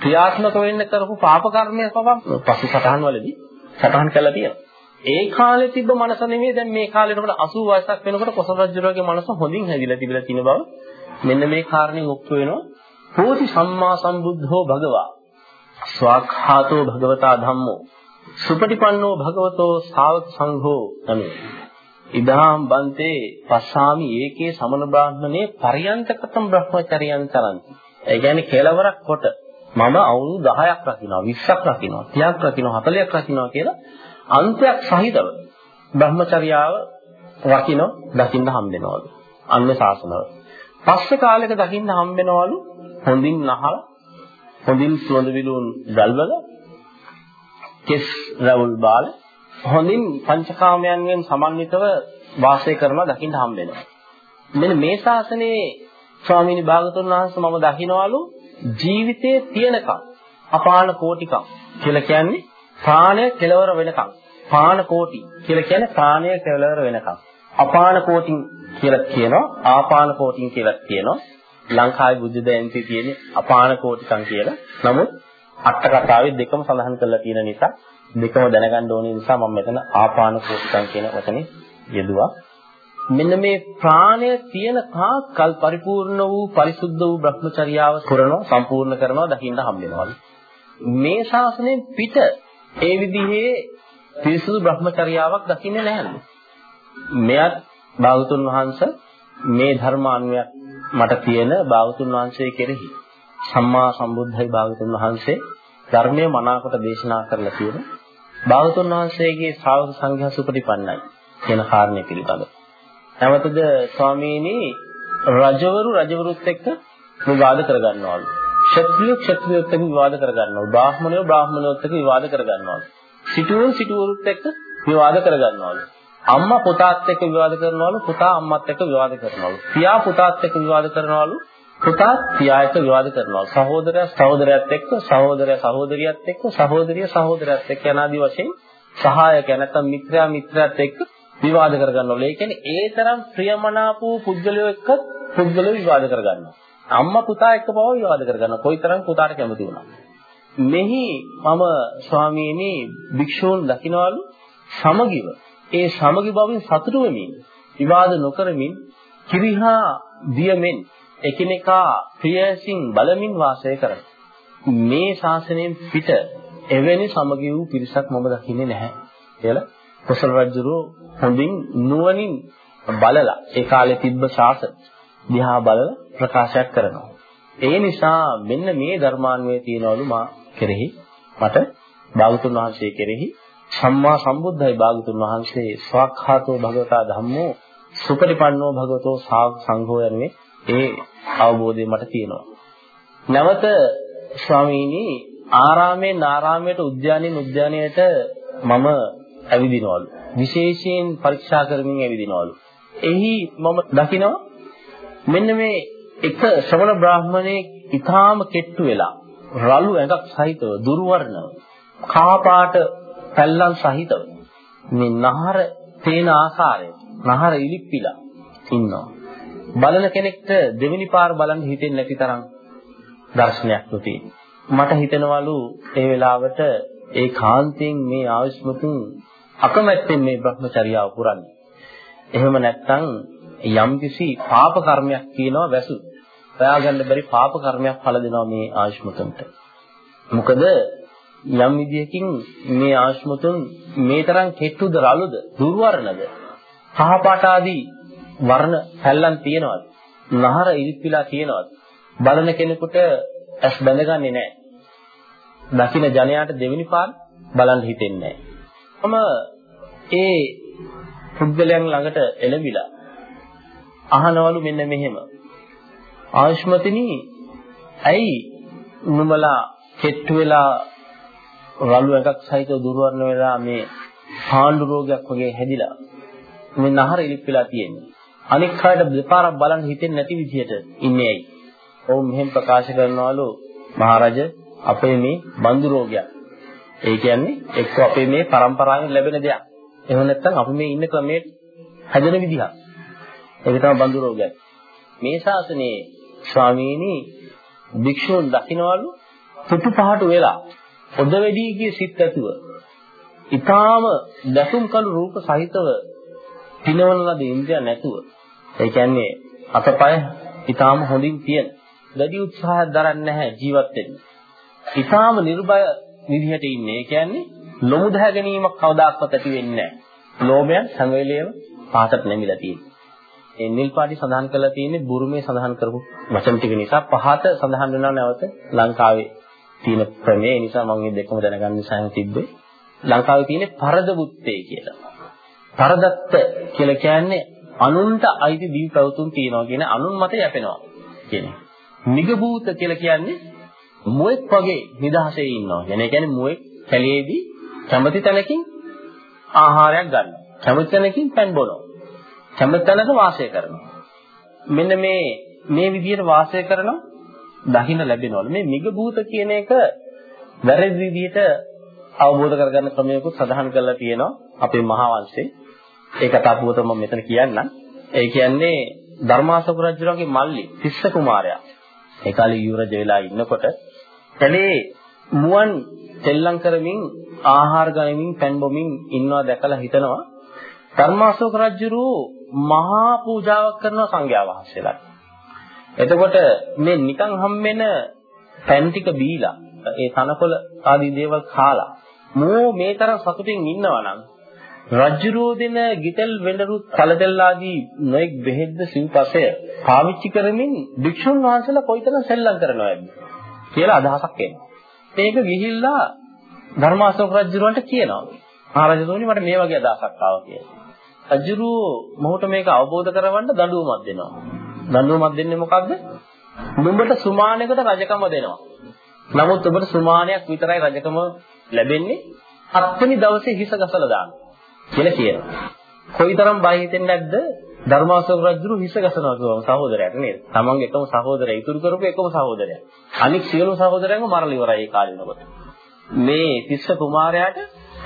Speaker 1: ක්‍රියාත්මක වෙන්න කරපු පාප කර්මයක් පවා පසු සටහන් වලදී සටහන් කළා තියෙනවා. ඒ කාලේ තිබ්බ මනස නෙමෙයි දැන් මේ කාලේට වඩා 80 වයසක් වෙනකොට කොසල් රජුගේ මනස හොඳින් හැදිලා තිබිලා තියෙන බව මෙන්න මේ කාරණේ ඔප්පු වෙනවා. පෝති සම්මා සම්බුද්ධෝ භගවා ස්වාඛාතෝ භගවතා ධම්මෝ සුපටිපන්නෝ භගවතෝ ශාවක සංඝෝ අනේ ඉදාම් බන්තේ පස්සාමි ඒකේ සමන බ්‍රාහ්මණේ පරියන්තකතම් බ්‍රහ්මචරියන් තරන්ති. ඒ කියන්නේ කෙලවරක් කොට මම අවුරුදු 10ක් රකින්නවා 20ක් රකින්නවා 30ක් රකින්නවා 40ක් රකින්නවා කියලා අන්තයක් සහිතව බ්‍රහ්මචර්යාව රකින්න දකින්න හම්බෙනවලු. අන්න ශාසනවල. පස්සේ කාලෙක දකින්න හම්බෙනවලු හොඳින් නහලා හොඳින් සුවඳ විලුන් ගල්වල කෙස් රවුල් බාල හොඳින් පංචකාමයන්ගෙන් සමන්විතව වාසය කරනවා දකින්න හම්බ වෙනවා. මෙන්න මේ ශාසනයේ ස්වාමීනි භාගතුන් වහන්සේ මම දකින්නවලු ජීවිතයේ තියෙනකම් අපාන කෝටිකම් කියලා කියන්නේ ප්‍රාණය කෙලවර වෙනකම්. පාන කෝටි කියලා කියන්නේ ප්‍රාණය කෙලවර වෙනකම්. අපාන කෝටින් කියලා කියනවා ආපාන කෝටින් කියලා කියනවා. ලංකාවේ බුද්ධ දයන්ති තියෙන්නේ අපාන කෝටිකම් කියලා. නමුත් අට කතාවේ දෙකම සඳහන් කරලා තියෙන නිසා දෙකම දැනගන්න ඕනේ නිසා මම මෙතන ආපාන කෝටිකම් කියන වචනේ යෙදුවා. මෙන්න මේ ප්‍රාණය තියෙන තාක්කල් පරිපූර්ණ වූ පරිසුද්ධ වූ Brahmacharyaව කරනවා සම්පූර්ණ කරනවා දකින්න හම්බෙනවලු. මේ ශාසනයෙන් පිට ඒ විදිහේ පිරිසුදු Brahmacharyaවක් දකින්නේ නැහැලු. මෙයත් බෞතුන් වහන්සේ මේ ධර්මාන්වයක් මට තියෙන බෞතුන් වහන්සේ කෙරෙහි සම්මා සම්බුද්ධයි භාගතුන් වහන්සේ ධර්මයේ මනාකොට දේශනා කරලා තියෙන භාගතුන් වහන්සේගේ ශ්‍රාවක සංඝයා සුපටිපන්නයි කියන කාරණය පිළිබඳ. නැවතද ස්වාමීනි රජවරු රජවරුත් එක්ක විවාද කරගන්නවලු. ක්ෂත්‍රිය ක්ෂත්‍රියත් එක්ක විවාද කරගන්නවලු. බ්‍රාහ්මණයෝ බ්‍රාහ්මණයොත් එක්ක විවාද කරගන්නවලු. සිටුවරු සිටුවරුත් එක්ක විවාද කරගන්නවලු. අම්මා පුතාත් එක්ක විවාද කරනවලු පුතා අම්මත් එක්ක විවාද කරනවලු. පියා පුතාත් එක්ක විවාද කරනවලු පුතා පියා එක්ක විවාද කරනවා. සහෝදරයා සහෝදරයාත් එක්ක, සහෝදරයා සහෝදරියත් එක්ක, සහෝදරිය සහෝදරයාත් එක්ක යනාදී වශයෙන් සහායක නැත්නම් මිත්‍රයා මිත්‍රයාත් එක්ක විවාද කරගන්නවා. ඒ කියන්නේ ඒ තරම් ප්‍රියමනාප වූ පුද්ගලයෝ එක්ක පුද්ගලයෝ විවාද කරගන්නවා. අම්මා පුතා එක්ක පව විවාද කරගන්නවා. කොයිතරම් පුතාට කැමති වුණා. මෙහි මම ස්වාමීනි භික්ෂූන් දකින්නවලු සමගිව ඒ සමගි බවින් සතුටු වෙමින් විවාද නොකරමින් කිරිහා දියමෙන් එකිනෙකා ප්‍රියසින් බලමින් වාසය කරයි. මේ ශාසනයෙන් පිට එවැනි සමගි වූ පිරිසක් මම දකින්නේ නැහැ කියලා කොසල් රජුරෝ හොඳින් නුවණින් බලලා ඒ කාලේ තිබ්බ ශාසන දිහා බලලා ප්‍රකාශයක් කරනවා. ඒ නිසා මෙන්න මේ ධර්මාන්වයේ තියනවලු මා කෙරෙහි මට බෞද්ධ වහන්සේ කෙරෙහි සම්මා සම්බුද්ධයි භාගතුන් වහන්සේ ස්වාක්ඛාතෝ භගවතා ධම්මෝ සුපරිපන්නෝ භගවතෝ සංඝෝ යන්නේ ඒ අවබෝධය මට තියෙනවා. නැවත ස්වාමීනි ආරාමයෙන් ආරාමයට උද්‍යානයෙන් උද්‍යානයට මම ඇවිදිනවලු. විශේෂයෙන් පරීක්ෂා කරමින් ඇවිදිනවලු. එහි මම දකිනවා මෙන්න මේ එක ශ්‍රවණ බ්‍රාහ්මණේ ඊටාම කෙට්ටු වෙලා රළු ඇඟක් සහිතව දුර්වර්ණව කාපාට පැල්ලම් සහිතව මේ නහර තේන ආකාරය නහර ඉලිප්පිලා ඉන්නවා බලන කෙනෙක්ට දෙවෙනි පාර බලන්න හිතෙන්නේ නැති තරම් දර්ශනයක් තියෙනවා මට හිතෙනවලු ඒ වෙලාවට ඒ කාන්තෙන් මේ ආයුෂ්මතුන් අකමැත්තෙන් මේ Brahmacharyaව පුරන්නේ. එහෙම නැත්නම් යම්කිසි පාප කර්මයක් කියනවා වැසු. හොයාගන්න බැරි පාප කර්මයක් පළ දෙනවා මේ ආයුෂ්මතුන්ට. මොකද යම් විදියකින් මේ ආශ්මතුන් මේ තරම් කෙට්ටුද රළුද දුර්වර්ණද කහපාට ආදී වර්ණ පැල්ලම් තියනවාද නහර ඉරිප්පිලා තියනවාද බලන කෙනෙකුට ඇස් බැඳගන්නේ නැහැ දකින්න ජනයාට දෙවෙනි පාර බලන්න හිතෙන්නේ නැහැ. ඒ පුද්ගලයන් ළඟට එළඹිලා අහනවලු මෙන්න මෙහෙම. ආයුෂ්මතිනි ඇයි නුඹලා කෙට්ටු වෙලා රළු එකක් සහිත දුර්වර්ණ වෙලා මේ පාණ්ඩු රෝගයක් වගේ හැදිලා මේ නහර ඉලිප්පලා තියෙන්නේ. අනික් කාට දෙපාරක් බලන්න හිතෙන්නේ නැති විදිහට ඉන්නේ ඇයි? ඔව් මෙහෙම ප්‍රකාශ කරනවලු මහරජා අපේ මේ බඳු රෝගයක්. ඒ කියන්නේ එක්ක අපේ මේ પરම්පරාවෙන් ලැබෙන දෙයක්. එහෙම නැත්නම් අපි මේ ඉන්න ක්‍රමයේ හැදෙන විදිහ. ඒක තමයි බඳු රෝගයක්. මේ ශාසනයේ ස්වාමීනි භික්ෂුන් දකින්නවලු පුතු පහට වෙලා ඔද වැඩි කිය සිත් ඇතුව. ඊටාම දැසුම් කළු රූප සහිතව පිනවන ලද ඉන්ද්‍රිය නැතුව. ඒ කියන්නේ අතපය ඊටාම හොඳින් තියෙන. වැඩි උත්සාහයක් දරන්නේ නැහැ ජීවත් වෙන්න. ඉතාම නිර්භය විදිහට ඉන්නේ. ඒ කියන්නේ ලොමු දහ ගැනීමක් කවදාක්වත් ඇති වෙන්නේ නැහැ. ලෝභයන් හැම වෙලේම පහතට නැමිලා තියෙනවා. ඒ නිල් පාටි සඳහන් කරලා තියෙන්නේ බුරුමේ සඳහන් කරපු වචන ටික නිසා පහත සඳහන් වෙනවා නැවත ලංකාවේ තියෙන ක්‍රමේ ඒ නිසා මම මේ දෙකම දැනගන්න නිසා තිබ්බේ. ලංකාවේ තියෙන්නේ පරද බුත්තේ කියලා. පරදත්ත කියලා කියන්නේ අනුන්ට අයිති දිවි ප්‍රවතුන් තියනවා කියන අනුන් මත යැපෙනවා කියන්නේ. නිගභූත කියලා කියන්නේ මුවෙක් වගේ නිදහසේ ඉන්නවා. يعني ඒ කියන්නේ මුවෙක් කැලේදී කැමති තැනකින් ආහාරයක් ගන්නවා. කැමති තැනකින් පෑන් බොනවා. කැමති තැනක වාසය කරනවා. මෙන්න මේ මේ විදිහට වාසය කරනවා දකින්න ලැබෙනවලු. මේ මිග භූත කියන එක වැරදි විදිහට අවබෝධ කරගන්න ක්‍රමයකුත් සඳහන් කරලා තියෙනවා අපේ මහා වංශේ. ඒ කතා පුවත මම මෙතන කියන්නම්. ඒ කියන්නේ ධර්මාශෝක රජුගේ මල්ලි තිස්ස කුමාරයා. ඒ කාලේ යුරජ වෙලා ඉන්නකොට කැලේ මුවන් සෙල්ලම් කරමින් ආහාර ගනිමින් පෑන් බොමින් ඉන්නවා දැකලා හිතනවා ධර්මාශෝක රජුරු මහා පූජාවක් කරන සංඝයා වහන්සේලාට. එතකොට මේ නිකන් හම්බෙන පෑන් ටික බීලා ඒ තනකොළ ආදී දේවල් කාලා මෝ මේ තරම් සතුටින් ඉන්නවා නම් රජ්ජුරෝ දෙන ගිතෙල් වෙඬරු තලතෙල් ආදී නොඑක් බෙහෙත්ද සිව්පසය පාවිච්චි කරමින් භික්ෂුන් වහන්සේලා කොයිතරම් සෙල්ලම් කරනවද කියලා අදහසක් එනවා. මේක ගිහිල්ලා ධර්මාශෝක රජුරවන්ට කියනවා. මහරජතුමනි මට මේ වගේ අදහසක් ආවා කියලා. රජුරෝ මොහොත මේක අවබෝධ කරවන්න දඬුවමක් දෙනවා. දඬුවමක් දෙන්නේ මොකද්ද? නුඹට සුමානයකට රජකම දෙනවා. නමුත් ඔබට සුමානයක් විතරයි රජකම ලැබෙන්නේ. හත්වෙනි දවසේ හිස ගසලා දාන්න. කියලා කියනවා. කොයිතරම් බය හිතෙන්නේ නැද්ද? ධර්මාශෝක රජුරු හිස ගසනවා කියවම සහෝදරයාට නේද? තමන්ගේ එකම සහෝදරයා ඉතුරු කරපු එකම සහෝදරයා. අනික සියලු සහෝදරයන්ව මරලා ඉවරයි ඒ කාලේ වෙනකොට. මේ තිස්ස කුමාරයාට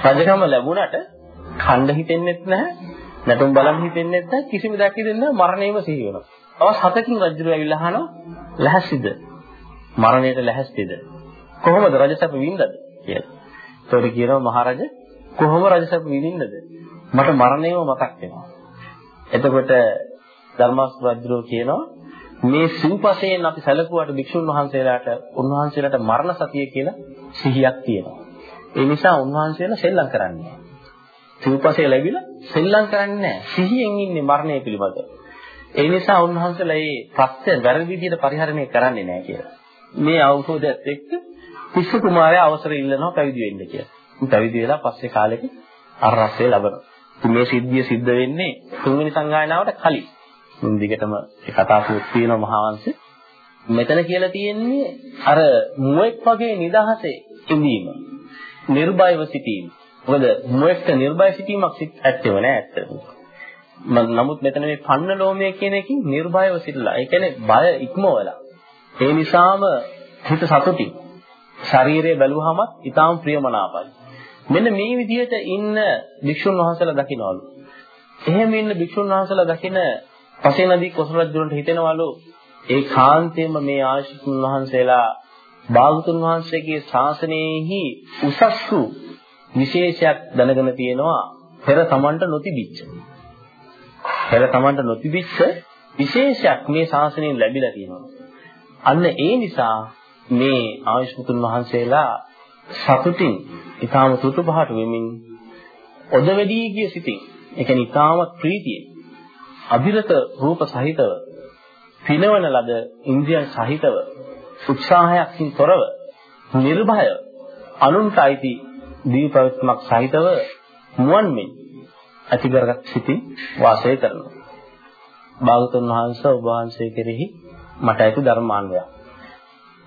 Speaker 1: රජකම ලැබුණට ඛණ්ඩ හිතෙන්නෙත් නැහැ. නැටුම් බලන් හිතෙන්නෙත් නැහැ. කිසිම දෙයක් හිතෙන්නේ නැහැ. මරණයම සිහි වෙනවා. අවස් හතකින් රජුරු ඇවිල්ලා අහනවා ලැහැස්තිද? මරණයට ලැහැස්තිද? කොහොමද රජසප වින්දද කියලා. ඒතකොට කියනවා මහරජා කොහොම රජසප විඳින්නද? මට මරණයම මතක් වෙනවා. එතකොට ධර්මාස්වද්‍රෝ කියනවා මේ සිව්පසයෙන් අපි සැලකුවාට භික්ෂුන් වහන්සේලාට උන්වහන්සේලාට මරණ සතිය කියලා සිහියක් තියෙනවා. ඒ නිසා උන්වහන්සේලා සෙල්ලම් කරන්නේ සිව්පසේ ලැබිලා සෙල්ලම් කරන්නේ නැහැ. සිහියෙන් ඉන්නේ මරණය පිළිබඳ. ඒ නිසා උන්වහන්සේලා මේ ප්‍රත්‍ය වැරදි විදිහට පරිහරණය කරන්නේ නැහැ කියලා. මේ අවබෝධයත් එක්ක පිස්ස කුමාරයා අවසර ඉල්ලනවා පැවිදි වෙන්න කියලා. පැවිදි වෙලා පස්සේ කාලෙක අර රසය ලබනවා. මේ සිද්ධිය සිද්ධ වෙන්නේ තුන්වෙනි සංගායනාවට කලින්. මුන් දිගටම ඒ කතා පුවත් තියෙනවා මහාවංශේ. මෙතන කියලා තියෙන්නේ අර මුවෙක් වගේ නිදහසේ ඉඳීම. නිර්භයව සිටීම. මොකද මුවෙක්ට නිර්භය සිටීමක් ඇත්තෙව නෑ ඇත්තටම. නමුත් මෙතන මේ පන්න ලෝමය කියන එකකින් නිර්භයව සිටලා. ඒ කියන්නේ බය ඉක්මවලා. ඒ නිසාම හිත සතුටින් ශරීරය බැලුවහමත් ඊටාම් ප්‍රියමනාපයි. මෙන්න මේ විදිහට ඉන්න භික්ෂුන් වහන්සේලා දකින්නවලු. එහෙම ඉන්න භික්ෂුන් වහන්සේලා දකින පසේ නදී කොසල් රජුන්ට හිතෙනවලු ඒ කාන්තේම මේ ආශිතුන් වහන්සේලා භාගතුන් වහන්සේගේ ශාසනයෙහි උසස් වූ විශේෂයක් දැනගෙන තියෙනවා පෙර තමන්ට නොතිබිච්ච. පෙර තමන්ට නොතිබිච්ච විශේෂයක් මේ ශාසනයෙන් ලැබිලා තියෙනවා. අන්න ඒ නිසා මේ ආයුෂ්මතුන් වහන්සේලා සතුටින් ඊටාම තුතුපහට වෙමින් ඔදවැඩී ගිය සිටින් ඒ කියන්නේ ඊටාම ප්‍රීතියෙන් අභිරත රූප සහිතව පිනවන ලද ඉන්ද්‍රියන් සහිතව උත්සාහයකින් තොරව නිර්භය අනුන්ට අයිති දීපවත්මක් සහිතව මුවන් මෙන් ඇති කරගත් සිටින් වාසය කරනවා. භාගතුන් වහන්සේ ඔබ වහන්සේ කෙරෙහි මට ඇති ධර්මාන්වයක්.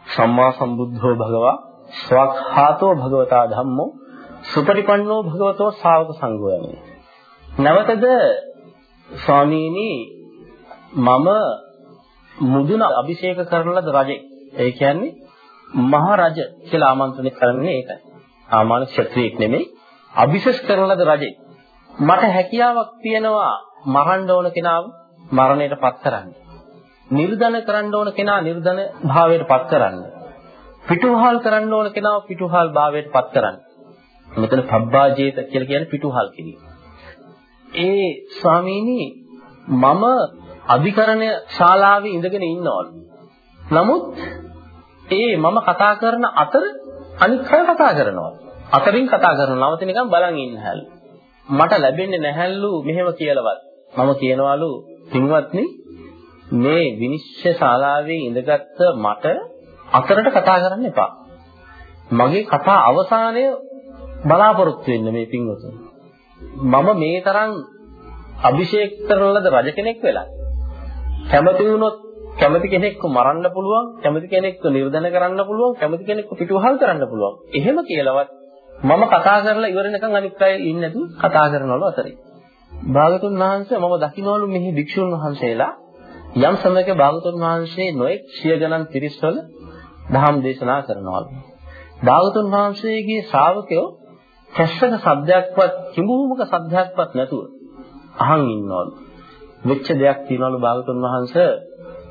Speaker 1: සම්මා සම්බුද්ධෝ භගවා ස්වක්ඛාතෝ භගවතා ධම්මෝ සුපටිපන්නෝ භගවතෝ ශාවක සංඝෝ යන්නේ. නැවතද ස්වාමීනි මම මුදුන අභිෂේක කරන ලද රජෙක්. ඒ කියන්නේ මහ රජ කියලා ආමන්ත්‍රණය කරන්නේ ඒකයි. ආමාන ක්ෂත්‍රියෙක් නෙමෙයි අභිෂේක කරන ලද රජෙක්. මට හැකියාවක් තියෙනවා මරන්න ඕන කෙනාව මරණයට පත් කරන්න. නිර්ධන කරන්න ඕන කෙනා නිර්ධන භාවයට පත් කරන්න. පිටුහල් කරන්න ඕන කෙනාව පිටුහල් භාවයට පත් කරන්න. මෙතන පබ්බාජේත කියලා කියන්නේ පිටුහල් කිරීම. ඒ ස්වාමීනි මම අධිකරණ ශාලාවේ ඉඳගෙන ඉන්නවලු. නමුත් ඒ මම කතා කරන අතර අනිත් අය කතා කරනවා. අතරින් කතා කරනවා. නවත නිකන් බලන් ඉන්න හැලු. මට ලැබෙන්නේ නැහැලු මෙහෙම කියලාවත්. මම කියනවලු පින්වත්නි මේ විනිශ්චය ශාලාවේ ඉඳගත්ත මට අතරට කතා කරන්න එපා. මගේ කතා අවසානය බලාපොරොත්තු වෙන්න මේ පින්වතුන්. මම මේ තරම් අභිෂේක කරන ලද රජ කෙනෙක් වෙලා කැමති වුණොත් කැමති කෙනෙක්ව මරන්න පුළුවන් කැමති කෙනෙක්ව නිර්ධන කරන්න පුළුවන් කැමති කෙනෙක්ව පිටුවහල් කරන්න පුළුවන් එහෙම කියලාවත් මම කතා කරලා ඉවරනකම් අනිත් අය ඉන්නේ නැතුව කතා කරනවලු අතරේ භාගතුන් වහන්සේ මම දකින්නවලු මෙහි භික්ෂුන් වහන්සේලා යම් සමයක භාගතුන් වහන්සේ නොඑක් සිය ගණන් පිරිස්වල දහම් දේශනා කරනවලු භාගතුන් වහන්සේගේ ශ්‍රාවකයෝ කැස්සක සද්දයක්වත් කිඹුමුක සද්දයක්වත් නැතුව අහන් ඉන්නවලු. වෙච්ච දෙයක් තියනවලු භාගතුන් වහන්සේ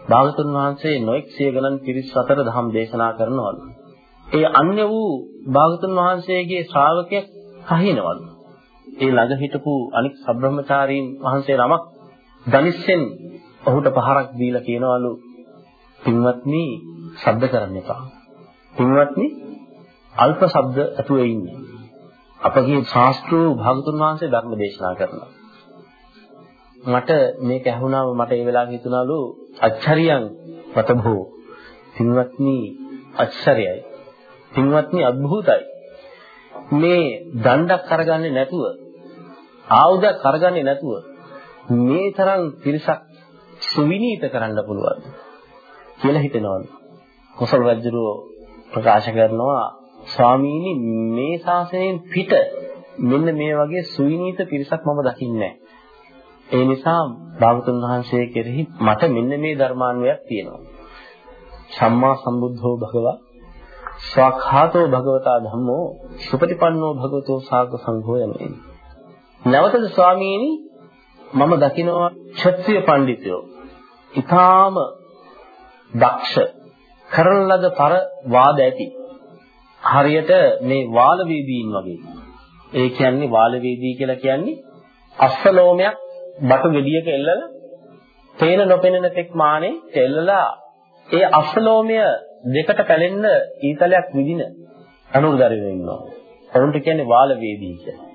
Speaker 1: භාගතුන් වහන්සේ නොඑක් සිය ගණන් පිරිස් අතර ධම් දේශනා කරනවලු. ඒ අන්‍ය වූ භාගතුන් වහන්සේගේ ශ්‍රාවකයෙක් කහිනවලු. ඒ ළඟ හිටපු අනික් සබ්‍රහ්මචාරීන් වහන්සේ නමක් ධනිස්සෙන් ඔහුට පහරක් දීලා කියනවලු පින්වත්නි ශබ්ද කරන්න එපා. පින්වත්නි අල්ප ශබ්ද ඇතුලේ ඉන්නේ. අපගේ ශාස්ත්‍රෝ භාගතුන් වහන්සේ ධර්ම දේශනා කරනවා. මට මේක ඇහුණාම මට ඒ වෙලාවෙ හිතුණලු අච්චරියන් වතභෝ පින්වත්නි අච්චරයයි. පින්වත්නි අద్භූතයි. මේ දණ්ඩක් කරගන්නේ නැතුව ආයුධයක් කරගන්නේ නැතුව මේ තරම් පිරිසක් සුවිනීත කරන්න පුළුවන් කියලා හිතනවලු. කොසල් රජුරෝ ප්‍රකාශ කරනවා ස්වාමීනි මේ ශාසනයෙන් පිට මෙන්න මේ වගේ සුවිනීත පිරිසක් මම දකින්නේ ඒ නිසා භාගතුන් වහන්සේ කෙරෙහි මට මෙන්න මේ ධර්මාන්වයක් තියෙනවා. සම්මා සම්බුද්ධෝ භගවා ස්වඛාතෝ භගවතා ධම්මෝ සුපටිපන්නෝ භගවතෝ සාග සංඝෝ යන්නේ. නැවතද ස්වාමීනි මම දකිනවා ක්ෂත්‍රීය පඬිතුයෝ. ඊටාම දක්ෂ කරන ලද පර වාද ඇති හරියට මේ වාල වේදීන් වගේ. ඒ කියන්නේ වාල වේදී කියලා කියන්නේ අස්සලෝමයක් බටු ගෙඩියක එල්ලලා තේන නොපෙනෙන තෙක් මානේ එල්ලලා ඒ අස්සලෝමය දෙකට පැලෙන්න ඊතලයක් විදින අනුරුදරුවෝ ඉන්නවා. ඔවුන්ට කියන්නේ වාල වේදී කියලා.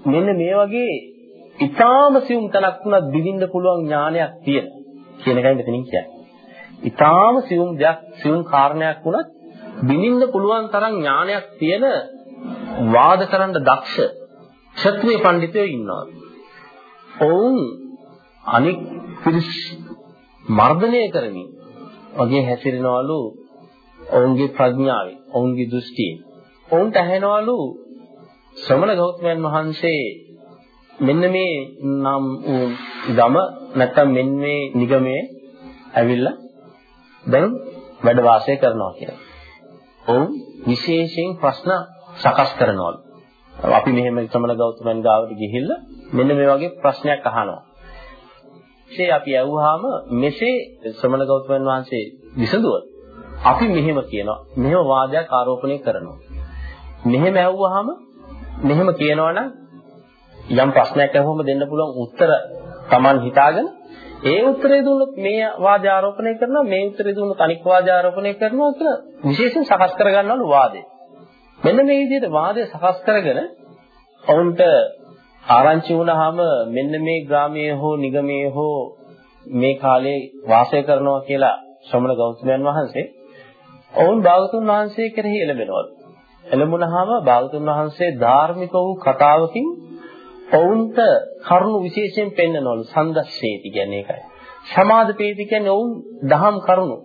Speaker 1: මෙන්න මේ වගේ ඊටාම සියුම් තනක් උනත් බිඳින්න පුළුවන් ඥානයක් තියෙන කියන එකයි මෙතනින් කියන්නේ. ඊටාම සියුම් දෙයක් සියුම් කාරණයක් උනත් බිනින්න පුළුවන් තරම් ඥානයක් තියෙන වාද කරන්න දක්ෂ ක්ෂත්‍රීය පඬිතුයෝ ඉන්නවා. ඔවුන් අනික් පිරිස් මර්ධනය කරමින් වගේ හැසිරෙනවලු ඔවුන්ගේ ප්‍රඥාවෙන්, ඔවුන්ගේ දෘෂ්ටියෙන්. ඔවුන්ට ඇහෙනවලු ශ්‍රමණ ගෞතමයන් වහන්සේ මෙන්න මේ නම් වූ ගම නැත්තම් මෙන්න මේ නිගමයේ ඇවිල්ලා දැන් වැඩ වාසය කරනවා කියලා. ඔවුන් විශේෂයෙන් ප්‍රශ්න සකස් කරනවලු. අපි මෙහෙම ශ්‍රමණ ගෞතමයන් ගාවට ගිහිල්ලා මෙන්න මේ වගේ ප්‍රශ්නයක් අහනවා. ඒ අපි ඇහුවාම මෙසේ ශ්‍රමණ ගෞතමයන් වහන්සේ විසඳුවොත් අපි මෙහෙම කියනවා. මෙහෙම වාදයක් ආරෝපණය කරනවා. මෙහෙම ඇහුවාම මෙහෙම කියනවනම් යම් ප්‍රශ්නයක් අහුවම දෙන්න පුළුවන් උත්තර Taman හිතාගෙන ඒ උත්තරේ දුන්නොත් මේ වාදය ආරෝපණය කරනවා මේ උත්තරේ දුන්නොත් අනික් වාදය ආරෝපණය කරනවා කියලා විශේෂයෙන් සකස් කරගන්නවලු වාදේ. මෙන්න මේ විදිහට වාදය සකස් කරගෙන ඔවුන්ට ආරංචි වුණාම මෙන්න මේ ග්‍රාමයේ හෝ නිගමයේ හෝ මේ කාලේ වාසය කරනවා කියලා ශ්‍රමණ ගෞතමයන් වහන්සේ ඔවුන් භාගතුන් වහන්සේ කෙරෙහි එළඹෙනවලු. එළඹුණාම භාගතුන් වහන්සේ ධාර්මික වූ කතාවකින් ඔවුන්ට කරුණු විශේෂයෙන් පෙන්වනවලු සන්දස්සේති කියන්නේ ඒකයි. සමාදපේති කියන්නේ ඔවුන් දහම් කරුණු.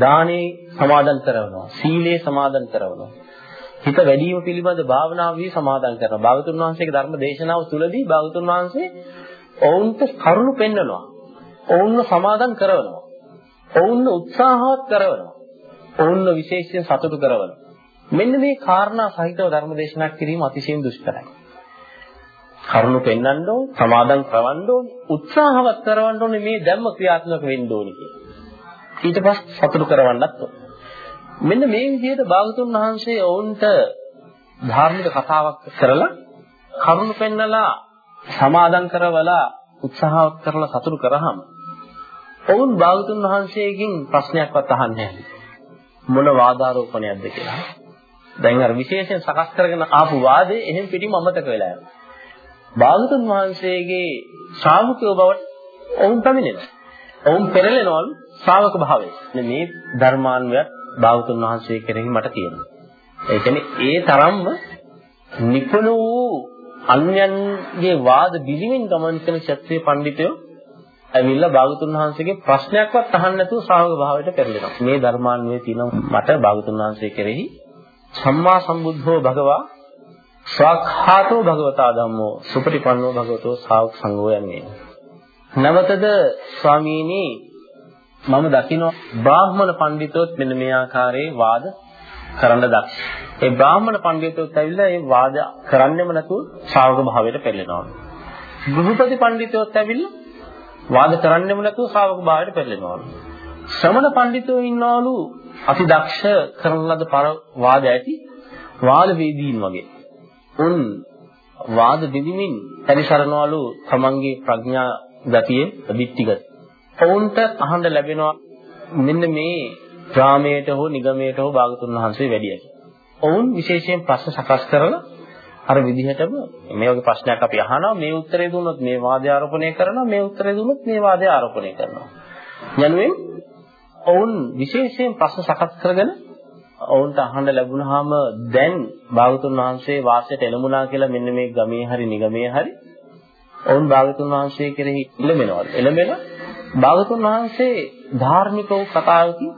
Speaker 1: දානේ සමාදන් කරනවා සීලේ සමාදන් කරනවා. හිත වැඩිම පිළිබඳ භාවනාවී සමාදන් කරනවා. භාගතුන් වහන්සේගේ ධර්ම දේශනාව තුළදී භාගතුන් වහන්සේ ඔවුන්ට කරුණු පෙන්වනවා. ඔවුන්ව සමාදන් කරනවා. ඔවුන්ව උත්සාහවත් කරනවා. ඔවුන්ව විශේෂයෙන් සතුටු කරනවා. මෙන්න මේ කාරණා සහිතව ධර්ම දේශනා කිරීම අතිශයින් දුෂ්කරයි. කරුණු පෙන්වන්න ඕන, සමාදන් කරවන්න ඕන, උත්සාහවත් කරවන්න ඕනේ මේ ධම්ම ක්‍රියාත්මක වෙන්න ඕනේ කියලා. ඊට පස්සේ සතුටු කරවන්නත් ඕන. මෙන්න මේ විදිහට භාගතුන් වහන්සේ ඔවුන්ට ධාර්මික කතාවක් කරලා කරුණු පෙන්නලා සමාදන් කරවලා උත්සාහවත් කරලා සතුටු කරාම ඔවුන් භාගතුන් වහන්සේගෙන් ප්‍රශ්නයක්වත් අහන්නේ නැහැ. මොන වාදාරෝපණයක්ද කියලා. දැන් අර විශේෂයෙන් සකස් කරගෙන ආපු වාදේ එහෙන් පිටිම අමතක වෙලා යනවා. භාගතුන් වහන්සේගේ ශ්‍රාවකයෝ බවට ඔවුන් පැමිණෙනවා. ඔවුන් පෙරලෙනවලු ශ්‍රාවක භාවයේ. මේ ධර්මාන්වයත් භාගතුන් වහන්සේ කෙරෙහි මට තියෙනවා. ඒ කියන්නේ ඒ තරම්ම නිපුණ වූ අන්‍යයන්ගේ වාද බිලිමින් ගමන් කරන ක්ෂත්‍රීය පඬිතුයෝ ඇවිල්ලා භාගතුන් වහන්සේගේ ප්‍රශ්නයක්වත් අහන්න නැතුව ශ්‍රාවක භාවයට පෙරලෙනවා. මේ ධර්මාන්වයේ තියෙන මට භාගතුන් වහන්සේ කෙරෙහි සම්මා සම්බුද්ධෝ භගවා ස්වාඛාතෝ භගවතා ධම්මෝ සුපටිපන්නෝ භගවතෝ ශාවක සංඝෝ යන්නේ. නවතද ස්වාමීනි මම දකිනවා බ්‍රාහ්මණ පඬිතුත් මෙන්න මේ ආකාරයේ වාද කරන්න දක්ෂ. ඒ බ්‍රාහ්මණ පඬිතුත් ඇවිල්ලා ඒ වාද කරන්නෙම නැතුව ශ්‍රාවක භාවයට පෙළෙනවා. ගෘහපති පඬිතුත් ඇවිල්ලා වාද කරන්නෙම නැතුව ශ්‍රාවක භාවයට පෙළෙනවා. ශ්‍රමණ පඬිතුෝ ඉන්නවලු අති දක්ෂ කරන ලද පර වාද ඇති වාද වේදීන් වගේ. උන් වාද දෙදිමින් පරිසරනවලු තමන්ගේ ප්‍රඥා ගතියේ දිට්ඨිගත. ඔවුන්ට අහන්න ලැබෙනවා මෙන්න මේ ග්‍රාමයට හෝ නිගමයට හෝ භාගතුන් වහන්සේ වැඩියයි. ඔවුන් විශේෂයෙන් ප්‍රශ්න සකස් කරලා අර විදිහටම මේ වගේ ප්‍රශ්නයක් අපි අහනවා මේ උත්තරේ දුන්නොත් මේ වාදය ආරෝපණය කරනවා මේ උත්තරේ දුන්නොත් මේ වාදය ආරෝපණය කරනවා. යනුවෙන් ඔවුන් විශේෂයෙන් ප්‍රශ්න සකස් කරගෙන ඔවුන්ට අහන්න ලැබුණාම දැන් භාගතුන් වහන්සේ වාසයට එළඹුණා කියලා මෙන්න මේ ගමේ හරි නිගමේ හරි ඔවුන් භාගතුන් වහන්සේ කෙරෙහි එළඹෙනවා. එළඹෙන භාගතුන් වහන්සේ ධාර්මික වූ කතාවකින්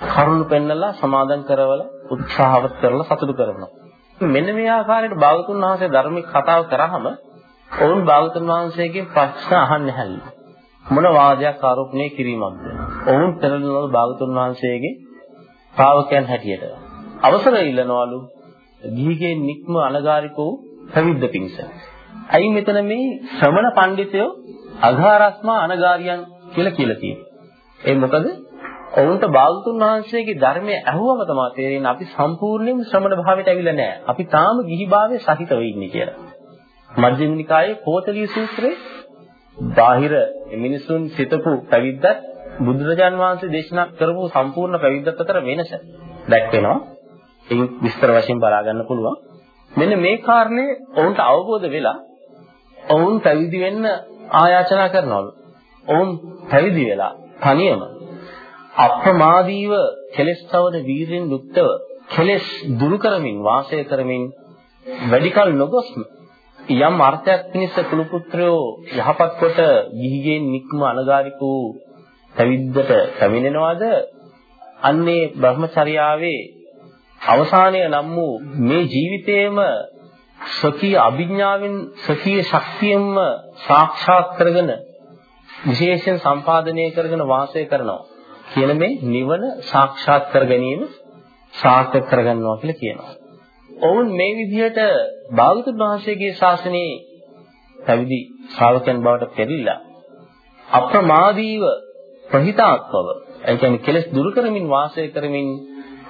Speaker 1: කරුණු පෙන්නලා සමාදන් කරවල උත්සාහවත් කරලා සතුටු කරනවා. මෙන්න මේ ආකාරයට භාගතුන් වහන්සේ ධර්මික කතාව කරාම ඔවුන් භාගතුන් වහන්සේගෙන් ප්‍රශ්න අහන්නේ නැහැ. මොන වාදයක් ආරෝපණය කිරීමක්ද? ඔවුන් පෙරළනවල භාගතුන් වහන්සේගේ ශ්‍රාවකයන් හැටියට අවසර ඉල්ලනවලු ගිහිගේ නික්ම අනගාരികෝ ප්‍රවිද්ද පිංස. අයි මෙතන මේ ශ්‍රමණ පඬිතයෝ අඝාරස්මා අනගාරියන් කියලා කියලා තියෙනවා. ඒ මොකද ඔවුන්ට බාල්තුන් වහන්සේගේ ධර්මය ඇහුවම තමයි තේරෙන්නේ අපි සම්පූර්ණයෙන්ම ශ්‍රමණ භාවයට ඇවිල්ලා නැහැ. අපි තාම ගිහිභාවයේ සහිතව ඉන්නේ කියලා. මජ්ක්‍ධිම නිකායේ කෝතලී සූත්‍රයේ බාහිර මිනිසුන් සිතපු පැවිද්දත් බුදුරජාන් වහන්සේ දේශනා කරපු සම්පූර්ණ පැවිද්දත් අතර වෙනස දැක්වෙනවා. ඒක විස්තර වශයෙන් බලා ගන්න පුළුවන්. මෙන්න මේ කාරණේ ඔවුන්ට අවබෝධ වෙලා ඔවුන් පැවිදි වෙන්න ආයාචනා කරනවලු. ඔවුන් පැවිදි වෙලා තනියම අප්‍රමාදීව කෙලස් තවන වීරෙන් යුක්තව කෙලස් දුරු කරමින් වාසය කරමින් වැඩිකල් නොගොස්ම යම් අර්ථයක් පිණිස කුළු පුත්‍රයෝ යහපත් කොට ගිහිගෙන් නික්ම අනගාരിക වූ පැවිද්දට පැමිණෙනවද අන්නේ බ්‍රහ්මචර්යාවේ අවසානය නම් වූ මේ ජීවිතයේම සකී අභිඥාවෙන් සකී ශක්තියෙන්ම සාක්ෂාත් කරගෙන විශේෂයෙන් සම්පාදනය කරගෙන වාසය කරනවා කියන මේ නිවන සාක්ෂාත් කර ගැනීම සාර්ථක කරගන්නවා කියලා කියනවා. ඔවුන් මේ විදිහට භාගතුන් වහන්සේගේ ශාසනයේ පැවිදි ශ්‍රාවකයන් බවට පෙරිලා අප්‍රමාදීව ප්‍රහිතාත්වව ඒ කියන්නේ කෙලෙස් දුරු කරමින් වාසය කරමින්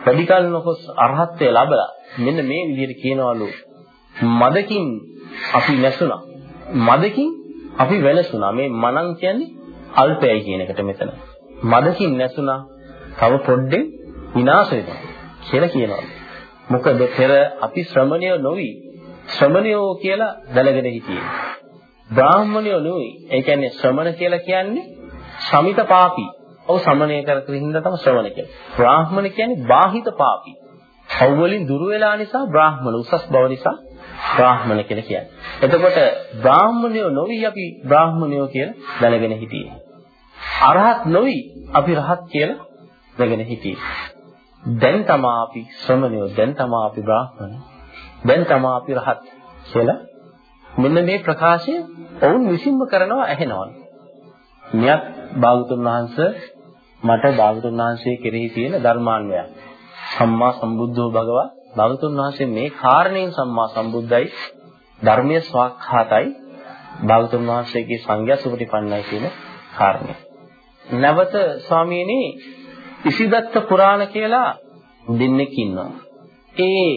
Speaker 1: වැඩිකල් නොකොස් අරහත්ත්වය ලැබලා මෙන්න මේ විදිහට කියනවලු මදකින් අපි නැසුණා. මදකින් අපි වෙනසුණා මේ මනං කියන්නේ අල්පයයි කියන එකට මෙතන. මදකින් නැසුණා. තව පොඩ්ඩෙන් විනාශ වෙනවා කියලා කියනවා. මොකද පෙර අපි ශ්‍රමණය නොවි ශ්‍රමණයෝ කියලා දැනගෙන හිටියේ. බ්‍රාහ්මණයෝ නෙවෙයි ඒ කියන්නේ ශ්‍රමණ කියලා කියන්නේ සමිත පාපී ඔව් සමනය කර කර හින්දා තමයි ශ්‍රවණ කියන්නේ. බ්‍රාහ්මණ කියන්නේ බාහිත පාපී. පව් වලින් දුර වෙලා නිසා බ්‍රාහ්මණ උසස් බව නිසා බ්‍රාහ්මණ කියලා කියන්නේ. එතකොට බ්‍රාහ්මණයෝ නොවි අපි බ්‍රාහ්මණයෝ කියලා දැනගෙන හිටියේ. අරහත් නොවි අපි රහත් කියලා දැනගෙන හිටියේ. දැන් තමා අපි ශ්‍රමණයෝ දැන් තමා අපි බ්‍රාහ්මණ දැන් තමා අපි රහත් කියලා මෙන්න මේ ප්‍රකාශය ඔවුන් විසින්ම කරනවා ඇහෙනවා. මෙයත් භාගතුන් වහන්සේ මට භාගතුන් වහන්සේ කෙරෙහි තියෙන ධර්මාන්වය. සම්මා සම්බුද්ධෝ භගවා භාගතුන් වහන්සේ මේ කාරණයෙන් සම්මා සම්බුද්ධයි ධර්මයේ ස්වාක්ඛාතයි භාගතුන් වහන්සේගේ සංඝයා සුපටිපන්නයි කියන කාරණය. නැවත ස්වාමීනි ඉසිදත්ත පුරාණ කියලා දෙන්නෙක් ඉන්නවා. ඒ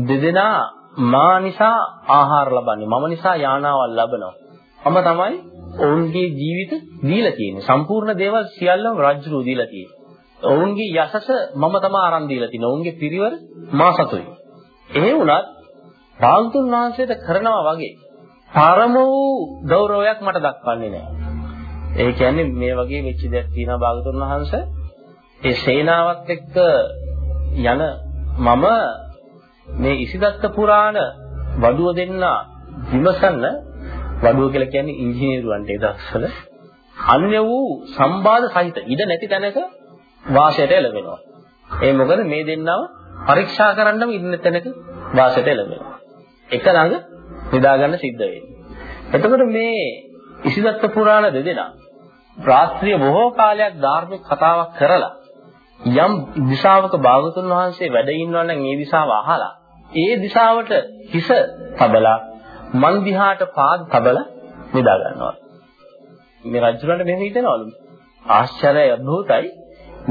Speaker 1: දෙදෙනා මා නිසා ආහාර ලබන්නේ මම නිසා යානාවල් ලබනවා. මම තමයි ඔවුන්ගේ ජීවිත දීලා තියෙන්නේ. සම්පූර්ණ දේවල් සියල්ලම රජුරු දීලා තියෙන්නේ. ඔවුන්ගේ යසස මම තමයි අරන් දීලා තියෙන්නේ. ඔවුන්ගේ පිරිවර මා සතුයි. එහෙ වුණත් රාහුතුන් වහන්සේට කරනවා වගේ පරම වූ ගෞරවයක් මට දක්වන්නේ නැහැ. ඒ කියන්නේ මේ වගේ වෙච්ච දෙයක් තියෙනවා භාගතුන් වහන්සේ. ඒ සේනාවත් එක්ක යන මම මේ ඉසිදත්ත පුරාණ වඩුව දෙන්න විමසන්න වඩුව කියලා කියන්නේ ඉංජිනේරුවන්ට ඒ දවස්වල අන්‍ය වූ සම්බාධ සහිත ඉඩ නැති තැනක වාසයට එළවෙනවා. ඒ මොකද මේ දෙන්නව පරීක්ෂා කරන්නම ඉන්න තැනක වාසයට එළවෙනවා. එක ළඟ නිදා ගන්න සිද්ධ වෙන්නේ. එතකොට මේ ඉසිදත්ත පුරාණ දෙදෙනා රාත්‍රිය බොහෝ කාලයක් ධාර්මික කතාවක් කරලා යම් දිශාවක භාගතුන් වහන්සේ වැඩ ඉන්නවා නම් ඒ දිශාව අහලා ඒ දිශාවට හිස තබලා මන් දිහාට පාද තබලා නිදා ගන්නවා. මේ රජුරන්ට මෙහෙම හිතනවලු. ආශ්චර්යයි අద్භූතයි.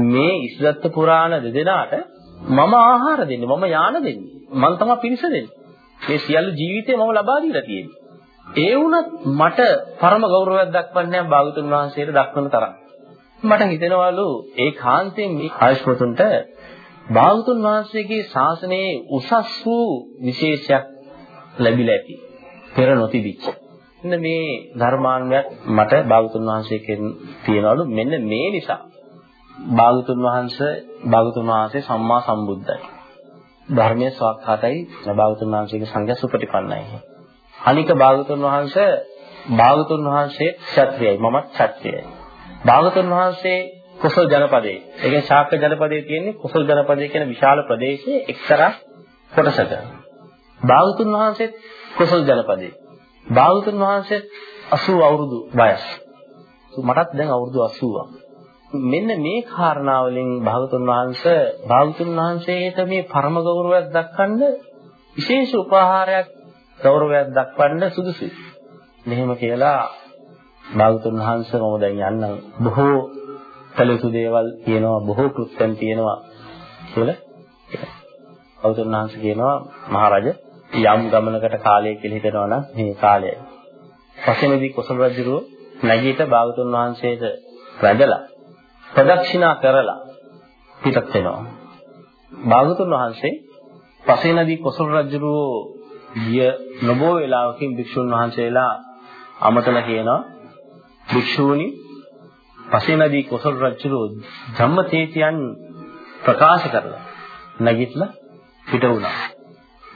Speaker 1: මේ ඉස්ලත්ත පුරාණ දෙදෙනාට මම ආහාර දෙන්නේ මම යාන දෙන්නේ මම තමයි පිරිස දෙන්නේ මේ සියලු ජීවිතේ මම ලබා දීලා තියෙන්නේ ඒ වුණත් මට පරම ගෞරවයක් දක්වන්නේ නැහැ භාගතුන් වහන්සේට දක්වන තරම් මට හිතෙනවලු ඒ කාන්තෙන් මේ ආයුෂ්මතුන්ට භාගතුන් වහන්සේගේ ශාසනයේ උසස් වූ විශේෂයක් ලැබිලා ඇති පෙර නොතිබිච්ච. මෙන්න මේ ධර්මාන්වයක් මට භාගතුන් වහන්සේ කියනවලු මෙන්න මේ නිසා භාගතුන් වහන්සේ භාගතුන් වහන්සේ සම්මා සම්බුද්ධයි. ධර්මයේ ස්වාක්ඛාතයි භාගතුන් වහන්සේගේ සංඝ සුපටිපන්නයි. අනික භාගතුන් වහන්සේ භාගතුන් වහන්සේ ක්ෂත්‍රියයි මමත් ක්ෂත්‍රියයි. භාගතුන් වහන්සේ කුසල ජනපදයේ. ඒ කියන්නේ ශාක්‍ය ජනපදයේ තියෙන්නේ කුසල ජනපදයේ කියන විශාල ප්‍රදේශයේ එක්තරා කොටසක. භාගතුන් වහන්සේත් කුසල ජනපදයේ. භාගතුන් වහන්සේ 80 අවුරුදු වයස්. මටත් දැන් අවුරුදු 80ක්. මෙන්න මේ කාරණාවලින් භාගතුන් වහන්සේ භාගතුන් වහන්සේට මේ පරම ගෞරවයක් දක්වන්න විශේෂ උපහාරයක් ගෞරවයක් දක්වන්න සුදුසුයි. මෙහෙම කියලා භාගතුන් වහන්සේ මම දැන් යන්නම් බොහෝ කළ යුතු දේවල් කියනවා බොහෝ කෘත්‍යයන් තියෙනවා කියලා. භාගතුන් වහන්සේ කියනවා මහරජා යම් ගමනකට කාලය කියලා හිතනවා නම් මේ කාලයයි. පසෙමෙදි කොසල් රජුරෝ නැගීට භාගතුන් වහන්සේට වැඳලා ප්‍රදක්ෂිනා කරලා පිටත් වෙනවා. භාගතුන් වහන්සේ පසේනදී කොසල් රජුරෝ ගිය නොබෝ වේලාවකින් භික්ෂුන් වහන්සේලා අමතලා කියනවා භික්ෂූනි පසේනදී කොසල් රජුරෝ ධම්මතේතියන් ප්‍රකාශ කරලා නැගිටලා පිට වුණා.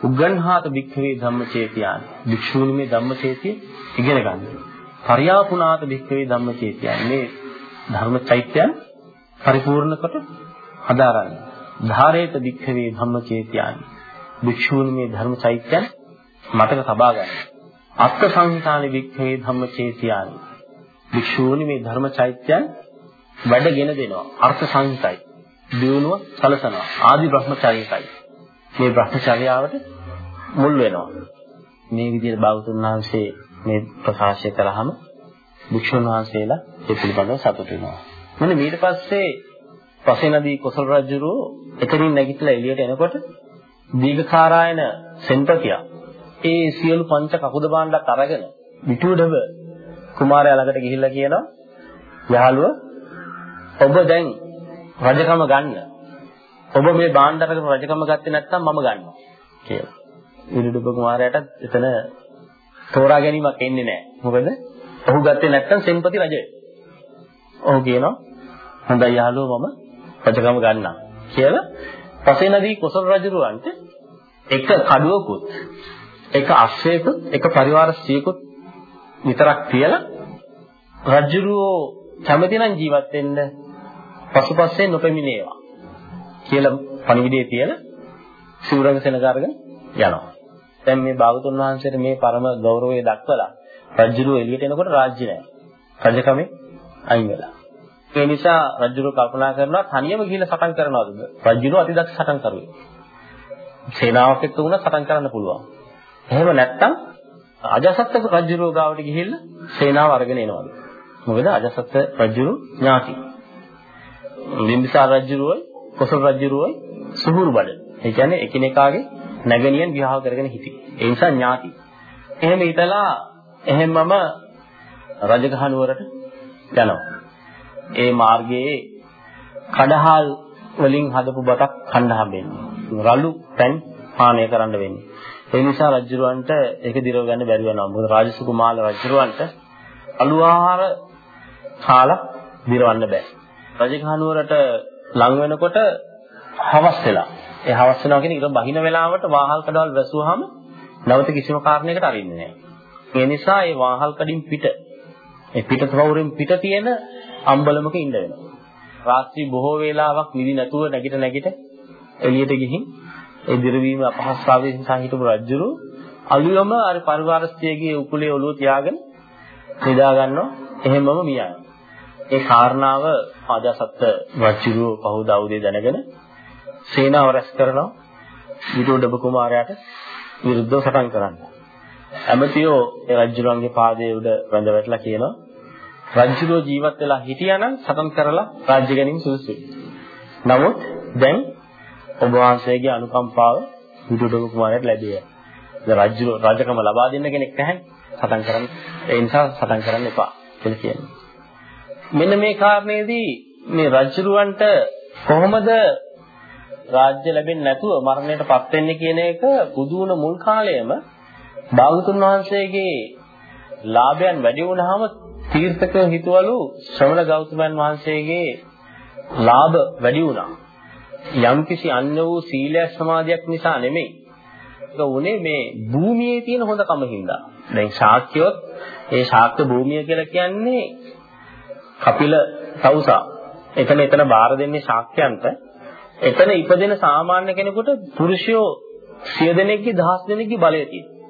Speaker 1: උගන්හාත භික්ඛවේ ධම්මචේතියානි. භික්ෂූනි මේ ධම්මචේතිය ඉගෙන ගන්න. පරියාපුනාත භික්ඛවේ ධම්මචේතියානි. මේ ධර්ම චෛත්‍යයන් පරිපූර්ණ කොට හදාරන්න. ධාරේත භික්ඛවේ ධම්මචේතියානි. භික්ෂූනි මේ ධර්ම චෛත්‍යයන් මතක තබා ගන්න. අත්ථ සංහිතානි භික්ඛවේ ධම්මචේතියානි. භික්ෂූනි මේ ධර්ම චෛත්‍යයන් වැඩගෙන දෙනවා. අර්ථ සංහිතයි. දියුණුව සලසනවා. ආදි බ්‍රහ්මචාරීකයි. මේ බ්‍රහ්මචර්යාවට මුල් වෙනවා. මේ විදිහට බෞද්ධ වහන්සේ මේ ප්‍රකාශය කළාම භික්ෂුන් වහන්සේලා ඒ පිළිබඳව සතුටු වෙනවා. මෙන්න ඊට පස්සේ පසේනදී කොසල් රජුරෝ එතනින් නැගිටලා එළියට එනකොට දීඝකාරායන සෙන්පතියා ඒ සියලු පංච කකුද භාණ්ඩත් අරගෙන විටුඩව කුමාරයා ළඟට ගිහිල්ලා කියනවා යහළුව ඔබ දැන් රජකම ගන්න. ඔබ මේ භාණ්ඩ අරගෙන රජකම ගත්තේ නැත්නම් මම ගන්නවා කියලා. විදුඩුබ කුමාරයාට එතන තෝරා ගැනීමක් එන්නේ නැහැ. මොකද ඔහු ගත්තේ නැත්නම් සෙන්පති රජය. ඔහු කියනවා හොඳයි යාළුවෝ මම රජකම ගන්නම් කියලා පසේනදී කොසල් රජුරවන්ට එක කඩුවකුත් එක අශ්වයකුත් එක පරිවාර ස්ත්‍රියකුත් විතරක් තියලා රජුරෝ කැමති නම් ජීවත් වෙන්න පසුපස්සේ නොපෙමිණේවා කියලා පණිවිඩය තියලා සිවුරඟ සෙනග අරගෙන යනවා. දැන් මේ භාගතුන් වහන්සේට මේ පරම ගෞරවය දක්වලා රජුරු එළියට එනකොට රාජ්‍ය නැහැ. රජකමේ අයින් වෙලා. ඒ නිසා රජුරු කල්පනා කරනවා තනියම ගිහිල්ලා සටන් කරනවද? රජුරු අතිදක්ෂ සටන් කරුවේ. සේනාවක් එක්ක වුණා සටන් කරන්න පුළුවන්. එහෙම නැත්තම් අජාසත් රජුරු ගාවට ගිහිල්ලා සේනාව අරගෙන එනවලු. මොකද අජාසත් රජුරු ඥාති. බිම්බිසාර රජුරුවයි කොසල් රජුරුවයි සුහුරු බඩ. ඒ කියන්නේ එකිනෙකාගේ නැගණියන් විවාහ කරගෙන හිටියේ. ඒ නිසා ඥාති. එහෙම හිතලා එහෙමම රජගහ නුවරට යනවා. ඒ මාර්ගයේ කඩහල් වලින් හදපු බතක් කන්න හම්බෙන්නේ. රළු පැන් පානය කරන්න වෙන්නේ. ඒ නිසා රජුරවන්ට ඒක දිරව ගන්න බැරි වෙනවා. මොකද රාජසුකුමාල රජුරවන්ට අලු ආහාර කාලා දිරවන්න බෑ. රජගහ නුවරට ලං වෙනකොට හවස් වෙලා. ඒ හවස් වෙනවා කියන්නේ ඊට බහින වෙලාවට වාහල් කඩවල් වැසුවාම නැවත කිසිම කාරණයකට අරින්නේ නැහැ. ඒ නිසා ඒ වාහල් කඩින් පිට ඒ පිට තවුරෙන් පිට තියෙන අම්බලමක ඉන්න වෙනවා. රාත්‍රී බොහෝ වේලාවක් නිදි නැතුව නැගිට නැගිට එළියට ගිහින් ඒ දිරවීම අපහසුතාවයෙන් නිසා හිටපු රජුරු අලුයම අර පරිවාර ස්ත්‍රියගේ උකුලේ ඔළුව තියාගෙන නිදා ගන්නවා එහෙමම මියනවා. ඒ කාරණාව ආජාසත් වජිරු පහුදා උදේ දැනගෙන සේනාව රැස් කරනවා විදුඩබ කුමාරයාට විරුද්ධව සටන් කරන්න. ඇමතියෝ ඒ රජුලන්ගේ පාදයේ උඩ වැඳ වැටලා කියනවා රජුරෝ ජීවත් වෙලා හිටියානම් සටන් කරලා රාජ්‍ය ගැනීම සුදුසුයි. නමුත් දැන් ඔබ වහන්සේගේ අනුකම්පාව විදුඩබ කුමාරයාට ලැබියා. දැන් රජුරෝ රාජකම ලබා දෙන්න කෙනෙක් නැහැ. සටන් කරන්න ඒ නිසා සටන් කරන්න එපා කියලා කියනවා. මෙන්න මේ කාරණේදී මේ රජුරවන්ට කොහොමද රාජ්‍ය ලැබෙන්නේ නැතුව මරණයට පත් වෙන්නේ කියන එක බුදු වුණ මුල් කාලයේම භාගතුන් වහන්සේගේ ලාභයන් වැඩි වුණාම තීර්ථක හිතවලු ශ්‍රමණ ගෞතමයන් වහන්සේගේ ලාභ වැඩි වුණා. යම්කිසි අන්‍ය වූ සීලයක් සමාධියක් නිසා නෙමෙයි. ඒක උනේ මේ භූමියේ තියෙන හොඳකම හින්දා. දැන් ශාක්‍යයොත් ඒ ශාක්‍ය භූමිය කියලා කියන්නේ කපිල තවුසා එතන එතන බාර දෙන්නේ ශාක්‍යයන්ට එතන ඉපදෙන සාමාන්‍ය කෙනෙකුට පුරුෂයෝ සිය දෙනෙක්ගේ දහස් දෙනෙක්ගේ බලය තියෙනවා.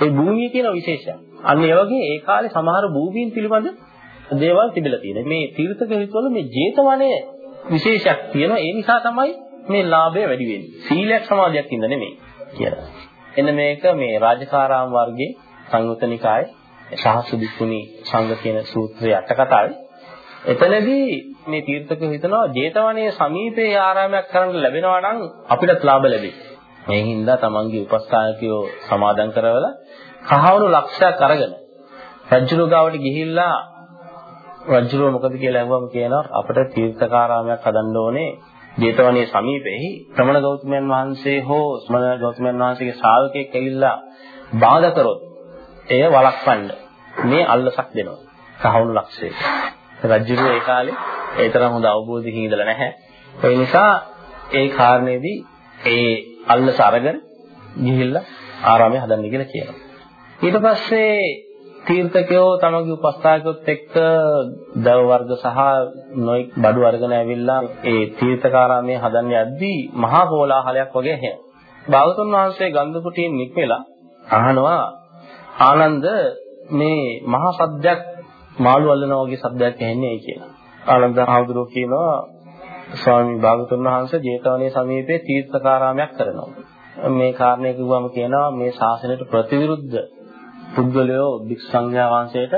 Speaker 1: ඒ භූමිය කියන විශේෂයක්. අන්න ඒ වගේ ඒ කාලේ සමහර භූමීන් පිළිබඳ දේවල් තිබිලා තියෙනවා. මේ තීර්ථක හිතවල මේ ජේතවනයේ විශේෂයක් තියෙනවා. ඒ නිසා තමයි මේ ලාභය වැඩි වෙන්නේ. සීලයක් සමාධියක් ඉන්න නෙමෙයි කියලා. එන්න මේක මේ රාජකාරාම වර්ගයේ සංයුතනිකායේ සහසුදිකුණි සංඝ කියන සූත්‍රයේ අට කතාවේ. එතනදී මේ තීර්ථකයෝ හිතනවා ජේතවනයේ සමීපයේ ආරාමයක් කරන්න ලැබෙනවා නම් අපිටත් ලාභ ලැබෙයි. මේ හින්දා තමන්ගේ උපස්ථායකයෝ සමාදන් කරවලා කහවණු ලක්ෂයක් අරගෙන රජුරු ගාවට ගිහිල්ලා රජුරුව මොකද කියලා අහුවම කියනවා අපිට තීර්ථකාරාමයක් හදන්න ඕනේ ජේතවනයේ සමීපෙහි. ප්‍රමණ ගෞතමයන් වහන්සේ හෝ ස්මරණ ගෞතමයන් වහන්සේගේ ශ්‍රාවකෙක් ඇවිල්ලා බාධා කරොත් එය වළක්වන්න මේ අල්ලසක් දෙනවා. කහවණු ලක්ෂයක රජුගේ ඒ කාලේ ඒ තරම් හොඳ අවබෝධයකින් ඉඳලා නැහැ. ඒ නිසා ඒ කාරණේදී ඒ අල්ලස අරගෙන ගිහිල්ලා ආරාමය හදන්න කියලා කියනවා. ඊට පස්සේ තීර්ථකයෝ තමගේ උපස්ථායකයොත් එක්ක දව වර්ග සහ නොයි බඩු අරගෙන ඇවිල්ලා ඒ තීර්ථකාරාමයේ හදන්න යද්දී මහා කෝලාහලයක් වගේ ඇහෙනවා. භාගතුන් වහන්සේ ගන්ධ කුටියෙන් නික්මෙලා අහනවා ආනන්ද මේ මහා සද්දයක් මාළු අල්ලනවා වගේ සද්දයක් ඇහෙන්නේ ඇයි කියලා. ආනන්ද ආවුදුරෝ කියනවා ස්වාමී භාගතුන් වහන්සේ ජේතවනයේ සමීපයේ තීර්ථකාරාමයක් කරනවා. මේ කාරණේ කිව්වම කියනවා මේ ශාසනයට ප්‍රතිවිරුද්ධ පුද්ගලයෝ භික්ෂු සංඝයා වහන්සේට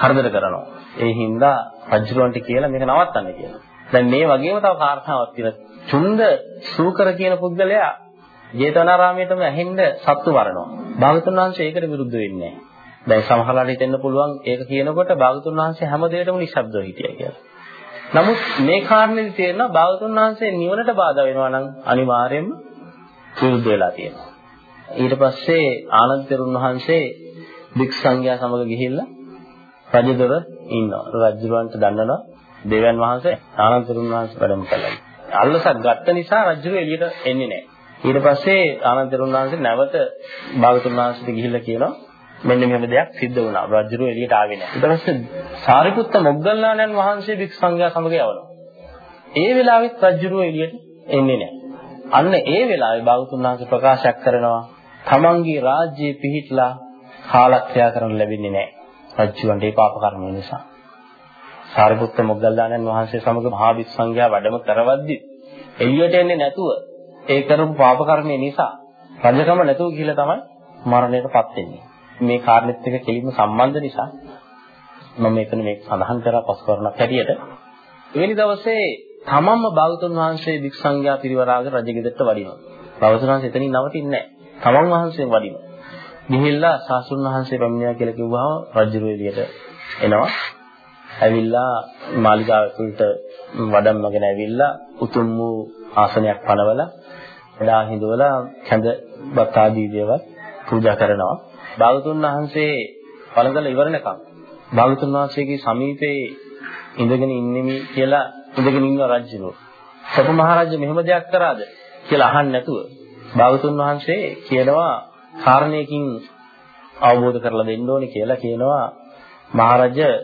Speaker 1: කරදර කරනවා. ඒ හින්දා රජුරවන්ට කියලා මේක නවත්තන්න කියලා. දැන් මේ වගේම තව කාරණාවක් තියෙනවා. චුන්ද සූකර කියන පුද්ගලයා ජේතවනාරාමයේටම ඇහෙන්න සත්තු වරනවා. භාගතුන් වහන්සේ ඒකට විරුද්ධ වෙන්නේ නැහැ. දැන් සමහරවිට හිතෙන්න පුළුවන් ඒක කියනකොට භාගතුන් වහන්සේ හැම දෙයකටම නිශ්ශබ්දව හිටියා කියලා. නමුත් මේ කාරණේදී තේරෙනවා භාගතුන් වහන්සේ නිවනට බාධා වෙනවා නම් අනිවාර්යයෙන්ම විරුද්ධ වෙලා තියෙනවා. ඊට පස්සේ ආනන්ද තෙරුන් වහන්සේ භික්ෂු සංඝයා සමග ගිහිල්ලා රජදොර ඉන්නවා. රජුරවන්ට දන්නනවා දෙවියන් වහන්සේ ආනන්ද තෙරුන් වහන්සේ වැඩම කළා. අල්ලසක් ගත්ත නිසා රජුර එළියට එන්නේ නැහැ. ඊට පස්සේ ආනන්ද තෙරුන් වහන්සේ නැවත භාගතුන් වහන්සේට ගිහිල්ලා කියනවා මෙන්න මෙහෙම දෙයක් සිද්ධ වුණා. රජුර එළියට ආවේ නැහැ. ඊට පස්සේ සාරිපුත්ත මොග්ගල්ලාණන් වහන්සේ භික්ෂු සංඝයා සමග යවනවා. ඒ වෙලාවෙත් රජුර එළියට එන්නේ නැහැ. අන්න ඒ වෙලාවේ භාගතුන් වහන්සේ ප්‍රකාශයක් කරනවා තමන්ගේ රාජ්‍යයේ පිහිටලා කාලක්‍රියා කරන්න ලැබෙන්නේ නැහැ. රජුවන්ට ඒ පාප කර්ම නිසා. සාරිපුත්ත මොග්ගල්ලාණන් වහන්සේ සමග මහා විස් සංඝයා වැඩම කරවද්දි එළියට එන්නේ නැතුව ඒ කරපු පාප කර්මය නිසා රජකම නැතුව ගිහිල්ලා තමයි මරණයටපත් වෙන්නේ. මේ කාරණෙත් එක්ක කෙලින්ම සම්බන්ධ නිසා මම මෙතන මේක සඳහන් කරා පස්කරණක් හැටියට එවැනි දවසේ තමන්ම භාගතුන් වහන්සේ වික් සංඝයා පිරිවරාගෙන රජගෙදරට වඩිනවා. භාගතුන් වහන්සේ එතනින් නවතින්නේ නැහැ. තමන් වහන්සේම වඩිනවා. ගිහිල්ලා සාසුන් වහන්සේ පැමිණියා කියලා කිව්වහම රජුරු එළියට එනවා. ඇවිල්ලා මාලිගාවට වඩම්මගෙන ඇවිල්ලා උතුම් වූ ආසනයක් පනවලා එදා හිඳවලා කැඳ බත් ආදී දේවල් පූජා කරනවා. භාගතුන් වහන්සේ පළඳලා ඉවරනකම් භාගතුන් වහන්සේගේ සමීපේ ඉඳගෙන ඉන්නෙමි කියලා ඉඳගෙන ඉන්න රජුනෝ. සපු මහරජා මෙහෙම දෙයක් කරාද කියලා අහන්න නැතුව භාගතුන් වහන්සේ කියනවා කාරණයකින් අවබෝධ කරලා දෙන්න ඕනේ කියලා කියනවා මහරජා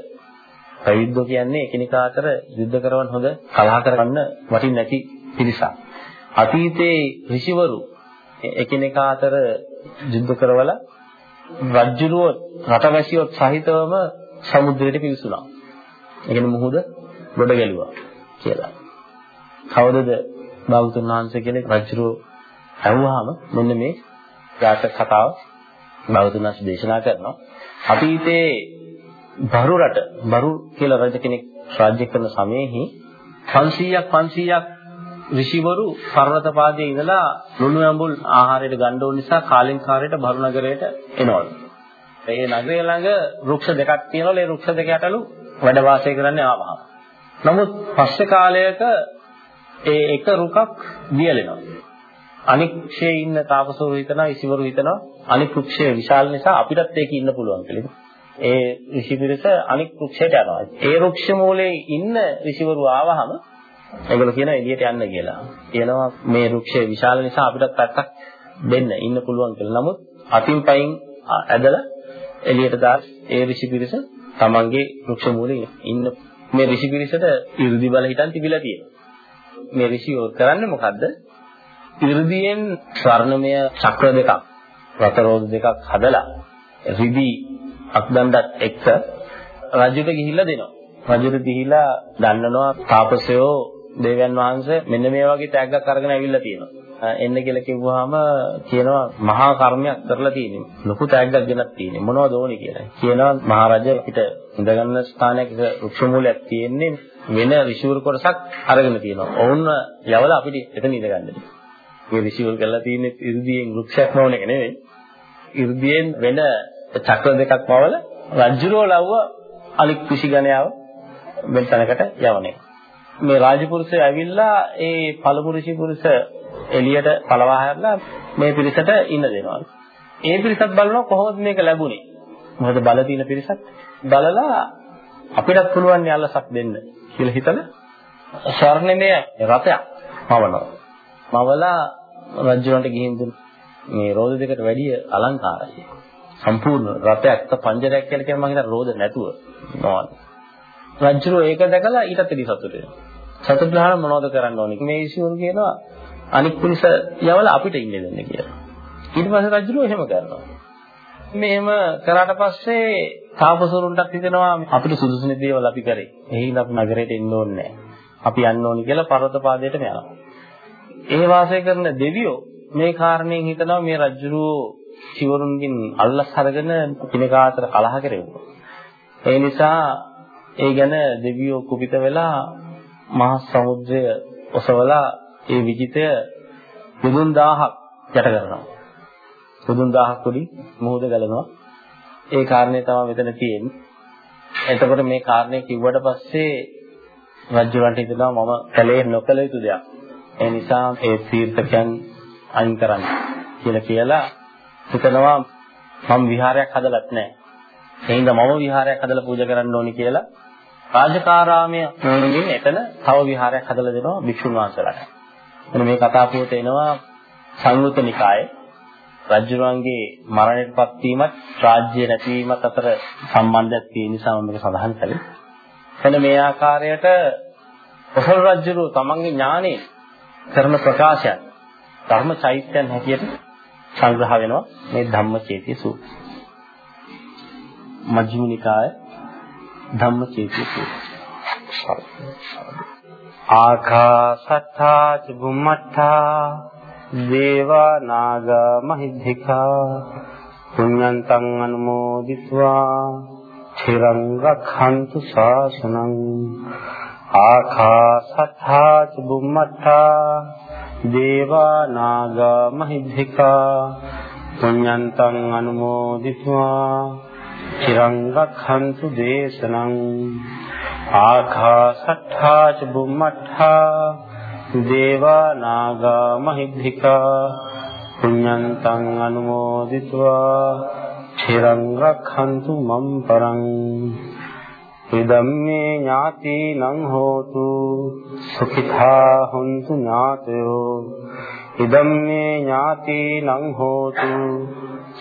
Speaker 1: ප්‍රයුද්ධ කියන්නේ එකිනෙකා අතර යුද්ධ කරවන්න හොඳ කලහ කරගන්න වටින් නැති පිරිසක්. අතීතයේ ඍෂිවරු එකිනෙකා අතර යුද්ධ කරවලා රජ්ජුරුව රටවැසියොත් සහිතවම සමුද්‍රයට පිවිසුණා. ඒ කියන්නේ මුහුද ගොඩ ගැලුවා කියලා. කවදද බෞද්ධ වහන්සේ කෙනෙක් රජුරුව ඇහුවාම මෙන්න මේ ජාතක කතාව බෞද්ධ වහන්සේ දේශනා කරනවා. අතීතයේ බරු රට බරු කියලා රජ කෙනෙක් රාජ්‍ය කරන සමයේහි 500ක් 500ක් ඍෂිවරු පර්වත පාදයේ ඉඳලා ලුණු ඇඹුල් ආහාරයට ගන්න ඕන නිසා කාලෙන් කාලයට බරු නගරයට එනවලු. ඒ නගරය ළඟ වෘක්ෂ දෙකක් තියෙනවලු ඒ වෘක්ෂ දෙක යටලු වැඩ වාසය කරන්නේ ආවහම. නමුත් පස්සේ කාලයක ඒ එක රුකක් දියලෙනවා. අනික් ක්ෂයේ ඉන්න තාපසවරු හිතනවා ඉසිවරු හිතනවා අනික් වෘක්ෂය විශාල නිසා අපිටත් ඒකේ ඉන්න පුළුවන් කියලා. ඒ ඍෂි පිරිස අනික් වෘක්ෂයට යනවා. ඒ වෘක්ෂ මූලයේ ඉන්න ඍෂිවරු ආවහම ඒගොල්ලෝ කියන එළියට යන්න කියලා. කියනවා මේ රුක්ෂය විශාල නිසා අපිටත් පැත්තක් දෙන්න ඉන්න පුළුවන් කියලා. නමුත් අතින් පයින් ඇදලා එළියට දාස් ඒ ඍෂි පිරිස තමන්ගේ රුක්ෂ මූලයේ ඉන්න මේ ඍෂි පිරිසට 이르දි බල හිටන් තිබිලා තියෙනවා. මේ ඍෂියෝ කරන්නේ මොකද්ද? 이르දියෙන් ස්වර්ණමය චක්‍ර දෙකක් රතරෝද දෙකක් හදලා රිදි අක්දණ්ඩත් එක්ක රජුට ගිහිල්ලා දෙනවා. රජුට ගිහිලා දන්නනවා තාපසයෝ දේවයන් වහන්සේ මෙන්න මේ වගේ තෑග්ගක් අරගෙන ඇවිල්ලා තියෙනවා. එන්න කියලා කිව්වහම කියනවා මහා කර්මයක් කරලා තියෙනවා. ලොකු තෑග්ගක් ගෙනත් තියෙනවා. මොනවද ඕනේ කියලා. කියනවා මහරජා පිට ඉඳගන්න ස්ථානයක වෘක්ෂ මූලයක් තියෙන්නේ වෙන ඍෂිවරු කොටසක් අරගෙන තියෙනවා. ඔවුන් යවලා අපිට එතන ඉඳගන්න. මේ ඍෂිවරු කරලා තියෙන්නේ ඉර්ධියෙන් වෘක්ෂයක් මවන එක නෙවෙයි. ඉර්ධියෙන් වෙන චක්‍ර දෙකක් මවල රජුරෝ ලව්ව අලික් කුෂි ගණයාව වෙන තැනකට යවන්නේ. මේ රාජපුරුෂය ඇවිල්ලා ඒ පළමු ඍෂි පුරුෂ එළියට පළවා හැරලා මේ පිරිසට ඉන්න දෙනවා. ඒ පිරිසත් බලනවා කොහොමද මේක ලැබුණේ? මොකද බල තියෙන පිරිසක් බලලා අපිටත් පුළුවන් යල්ලසක් දෙන්න කියලා හිතලා ස්වර්ණමය රතයක් මවනවා. මවලා රජුන්ට ගිහින් දුන්න. මේ රෝද දෙකට වැඩිය අලංකාරයි. සම්පූර්ණ රතයක් පංජරයක් කියලා කියන මම හිතන රෝද නැතුව නෝන. රජුරෝ ඒක දැකලා ඊටත් වැඩි සතුටු වෙනවා. සතුටු වෙලා මොනවද කරන්න ඕනේ? මේ ඉසියුන් කියනවා අනික් පුරිස යවලා අපිට ඉන්න දෙන්න කියලා. ඊට පස්සේ රජුරෝ එහෙම කරනවා. මෙහෙම කරාට පස්සේ තාපසවරුන්ටත් හිතෙනවා අපිට සුදුසු දේවල් අපි කරේ. එහෙනම් අපි නගරයට එන්න ඕනේ නැහැ. අපි යන්න ඕනි කියලා පර්වත පාදයටම යනවා. ඒ වාසය කරන දෙවියෝ මේ කාරණයෙන් හිතනවා මේ රජුරෝ සිවරුන්ගෙන් අල්ලස් අරගෙන කිනකා අතර කලහ කෙරෙව්වා. ඒ නිසා ඒ ගැන දෙවියෝ කුපිත වෙලා මහා සමුද්‍රය ඔසවලා ඒ විජිතය යොදුන් 1000ක් යට කරනවා. යොදුන් 1000ක් උඩින් මුහුද ගලනවා. ඒ කාරණේ තමයි මෙතන තියෙන්නේ. එතකොට මේ කාරණේ කිව්වට පස්සේ රජුරන්ට හිතෙනවා මම කලේ නොකල යුතු දෙයක්. ඒ නිසා ඒ තීර්ථකයන් අයින් කරන්න කියලා කියලා හිතනවා මම විහාරයක් හදලත් නැහැ. එහෙනම් මම විහාරයක් හදලා පූජා කරන්න ඕනි කියලා රාජකාරාමයේ නෝනගෙන් එතන තව විහාරයක් හදලා දෙනවා භික්ෂුන් වහන්සේලාට. එතන මේ කතා පුවත එනවා සංයුත නිකායේ රජුරුවන්ගේ මරණයටපත් වීමත් රාජ්‍ය නැතිවීමත් අතර සම්බන්ධයක් තියෙන නිසා මම මේක සඳහන් කළේ. එතන මේ ආකාරයට කොසල් රජුරු තමන්ගේ ඥානෙ කරන ප්‍රකාශයන් ධර්ම චෛත්‍යයන් හැටියට සංග්‍රහ වෙනවා මේ ධම්මචේතිය සූත්‍රය. මජ්ක්‍ධිම නිකාය ධම්මචේතෝ ආකාසත්තා චුම්මත්තා දේවා නාග මහිද්దికා පුඤ්ඤන්තං අනුමෝදිत्वा චිරං රක්ඛන්තු ශාසනං. ආකාසත්තා චුම්මත්තා දේවා නාග මහිද්దికා පුඤ්ඤන්තං අනුමෝදිत्वा චිරංගක්ඛන්තු දේශනං ආකාසට්ඨා ච බුම්මට්ඨා දේවා නාග මහිද්దికා පුඤ්ඤන්තං අනුමෝදිत्वा චිරංගක්ඛන්තු මම් පරං ඉදම්මේ ඥාතිනං හෝතු සුඛිතා හොන්තු ඥාතයෝ ඉදම්මේ ඥාතිනං හෝතු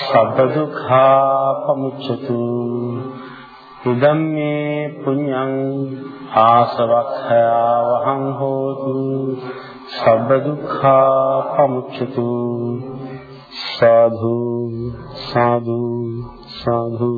Speaker 1: සබ්බ දුක්ඛා පමුච්ඡතු ඉදම් මේ පුඤ්ඤං ආසවක්ඛයා වහං හෝතු. සබ්බ දුක්ඛා පමුච්ඡතු සාධු සාධු සාධු.